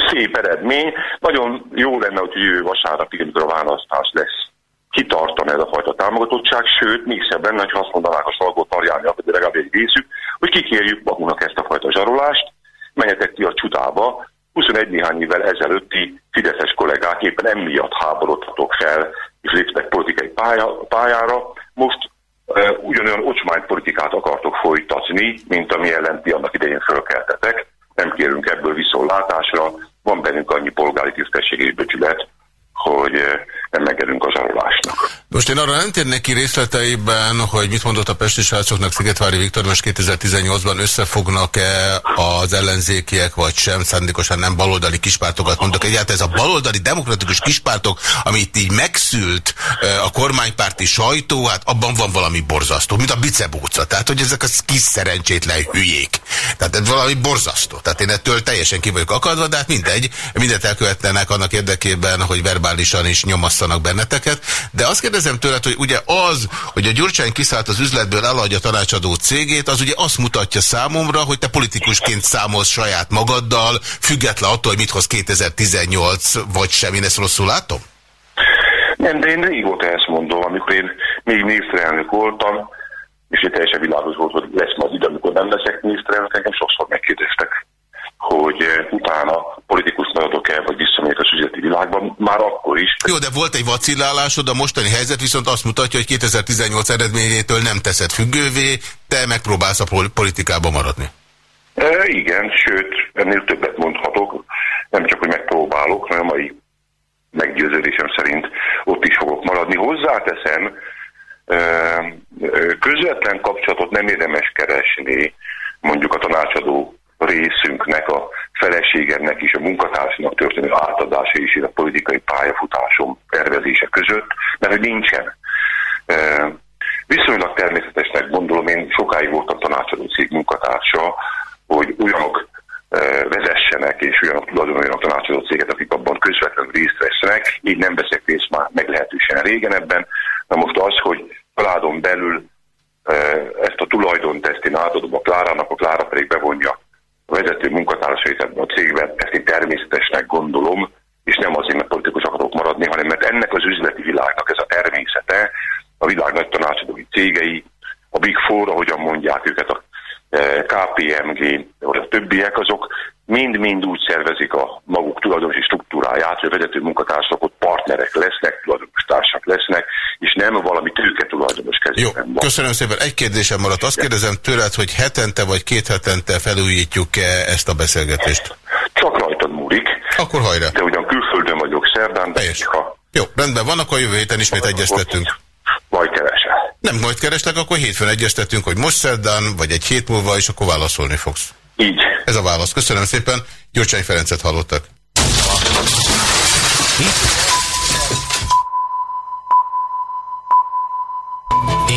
Speaker 4: szép eredmény. Nagyon jó lenne, hogy jövő vasárnapig, amikor a választás lesz, kitartan ez a fajta támogatottság, sőt, még szebb lenne, ha azt mondanák a Salgó Tarjániak, vagy legalább egy részük, hogy kikérjük magunknak ezt a fajta zsarolást, menjetek ki a csudába, 21 néhány évvel ezelőtti fideszes kollégák éppen emiatt háborodhatok fel, és léptek politikai pálya, pályára. Most e, ugyanolyan ocsmánypolitikát akartok folytatni, mint ami ellen ti annak idején fölkeltetek. Nem kérünk ebből viszontlátásra, van bennünk annyi polgári tisztesség és becsület, hogy nem megedünk az zsarolásnak.
Speaker 2: Most én arra nem térnék ki részleteiben, hogy mit mondott a Pesti srácoknak Szigetvári Viktor, most 2018-ban összefognak-e az ellenzékiek, vagy sem, szándékosan nem baloldali kispártokat mondok. Egyáltalán ez a baloldali demokratikus kispártok, amit így megszült a kormánypárti sajtó, hát abban van valami borzasztó, mint a bicebóca. Tehát, hogy ezek a kis szerencsétlen hülyék. Tehát ez valami borzasztó. Tehát én ettől teljesen ki vagyok akadva, de hát mindegy, mindent elkövetnek annak érdekében, hogy verbálisan is nyomasszanak benneteket. De azt kérdezem, tőled, hogy ugye az, hogy a Gyurcsány kiszállt az üzletből, eladja a tanácsadó cégét, az ugye azt mutatja számomra, hogy te politikusként számolsz saját magaddal, független attól, hogy mit hoz 2018 vagy sem. Én ezt rosszul látom?
Speaker 4: Nem, de én régóta ezt mondom, amikor én még miniszterelnök voltam, és egy teljesen világos volt, hogy lesz majd ide, amikor nem leszek miniszterelnök, engem sokszor megkérdeztek, hogy eh, utána politikus maradok-e, vagy visszamegyek a üzleti világban, már akkor is.
Speaker 2: Jó, de volt egy vacillálásod, a mostani helyzet viszont azt mutatja, hogy 2018 eredményétől nem teszed függővé, te megpróbálsz a politikába maradni.
Speaker 4: E, igen, sőt, ennél többet mondhatok, nem csak, hogy megpróbálok, hanem a mai meggyőződésem szerint ott is fogok maradni. Hozzáteszem, közvetlen kapcsolatot nem érdemes keresni mondjuk a tanácsadó részünknek, a feleségemnek és a munkatársnak történő átadása is a politikai pályafutásom tervezése között, mert hogy nincsen. Viszonylag természetesnek gondolom, én sokáig voltam tanácsadó cég munkatársa, hogy olyanok vezessenek, és olyanok tulajdonoljanak tanácsadó céget, akik abban közvetlenül részt vesznek. Így nem veszek részt már meglehetősen régen ebben. Na most az, hogy családon belül ezt a tulajdont, ezt én átadom a Klárának, a Klára pedig bevonja vezető munkatársait ebben a cégben, ezt én természetesnek gondolom, és nem azért, mert politikus akarok maradni, hanem mert ennek az üzleti világnak ez a természete, a világ nagy tanácsadói cégei, a Big Four, ahogyan mondják őket, a KPMG, vagy a többiek, azok mind-mind úgy szervezik a maguk tulajdonosi struktúráját, hogy a vezető munkatársak ott partnerek lesznek, tulajdonos társak lesznek, és nem valami tőke tulajdonos kezében
Speaker 2: Jó, van. köszönöm szépen. Egy kérdésem maradt. Azt kérdezem tőled, hogy hetente vagy két hetente felújítjuk-e ezt a beszélgetést?
Speaker 4: Csak rajtad múlik.
Speaker 2: Akkor hajrá.
Speaker 4: De ugyan külföldön vagyok szerdán, de ha...
Speaker 2: Jó, rendben van, akkor jövő héten ismét egyeztetünk.
Speaker 4: Majd keresel.
Speaker 2: Nem, majd kerestek, akkor hétfőn egyeztetünk, hogy most szerdán, vagy egy hét múlva, és akkor válaszolni fogsz.
Speaker 4: Így.
Speaker 2: Ez a válasz. Köszönöm szépen. Gyurcsány Ferencet hallottak.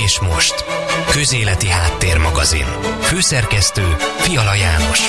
Speaker 1: És most. Közéleti Háttérmagazin. Főszerkesztő Fiala János.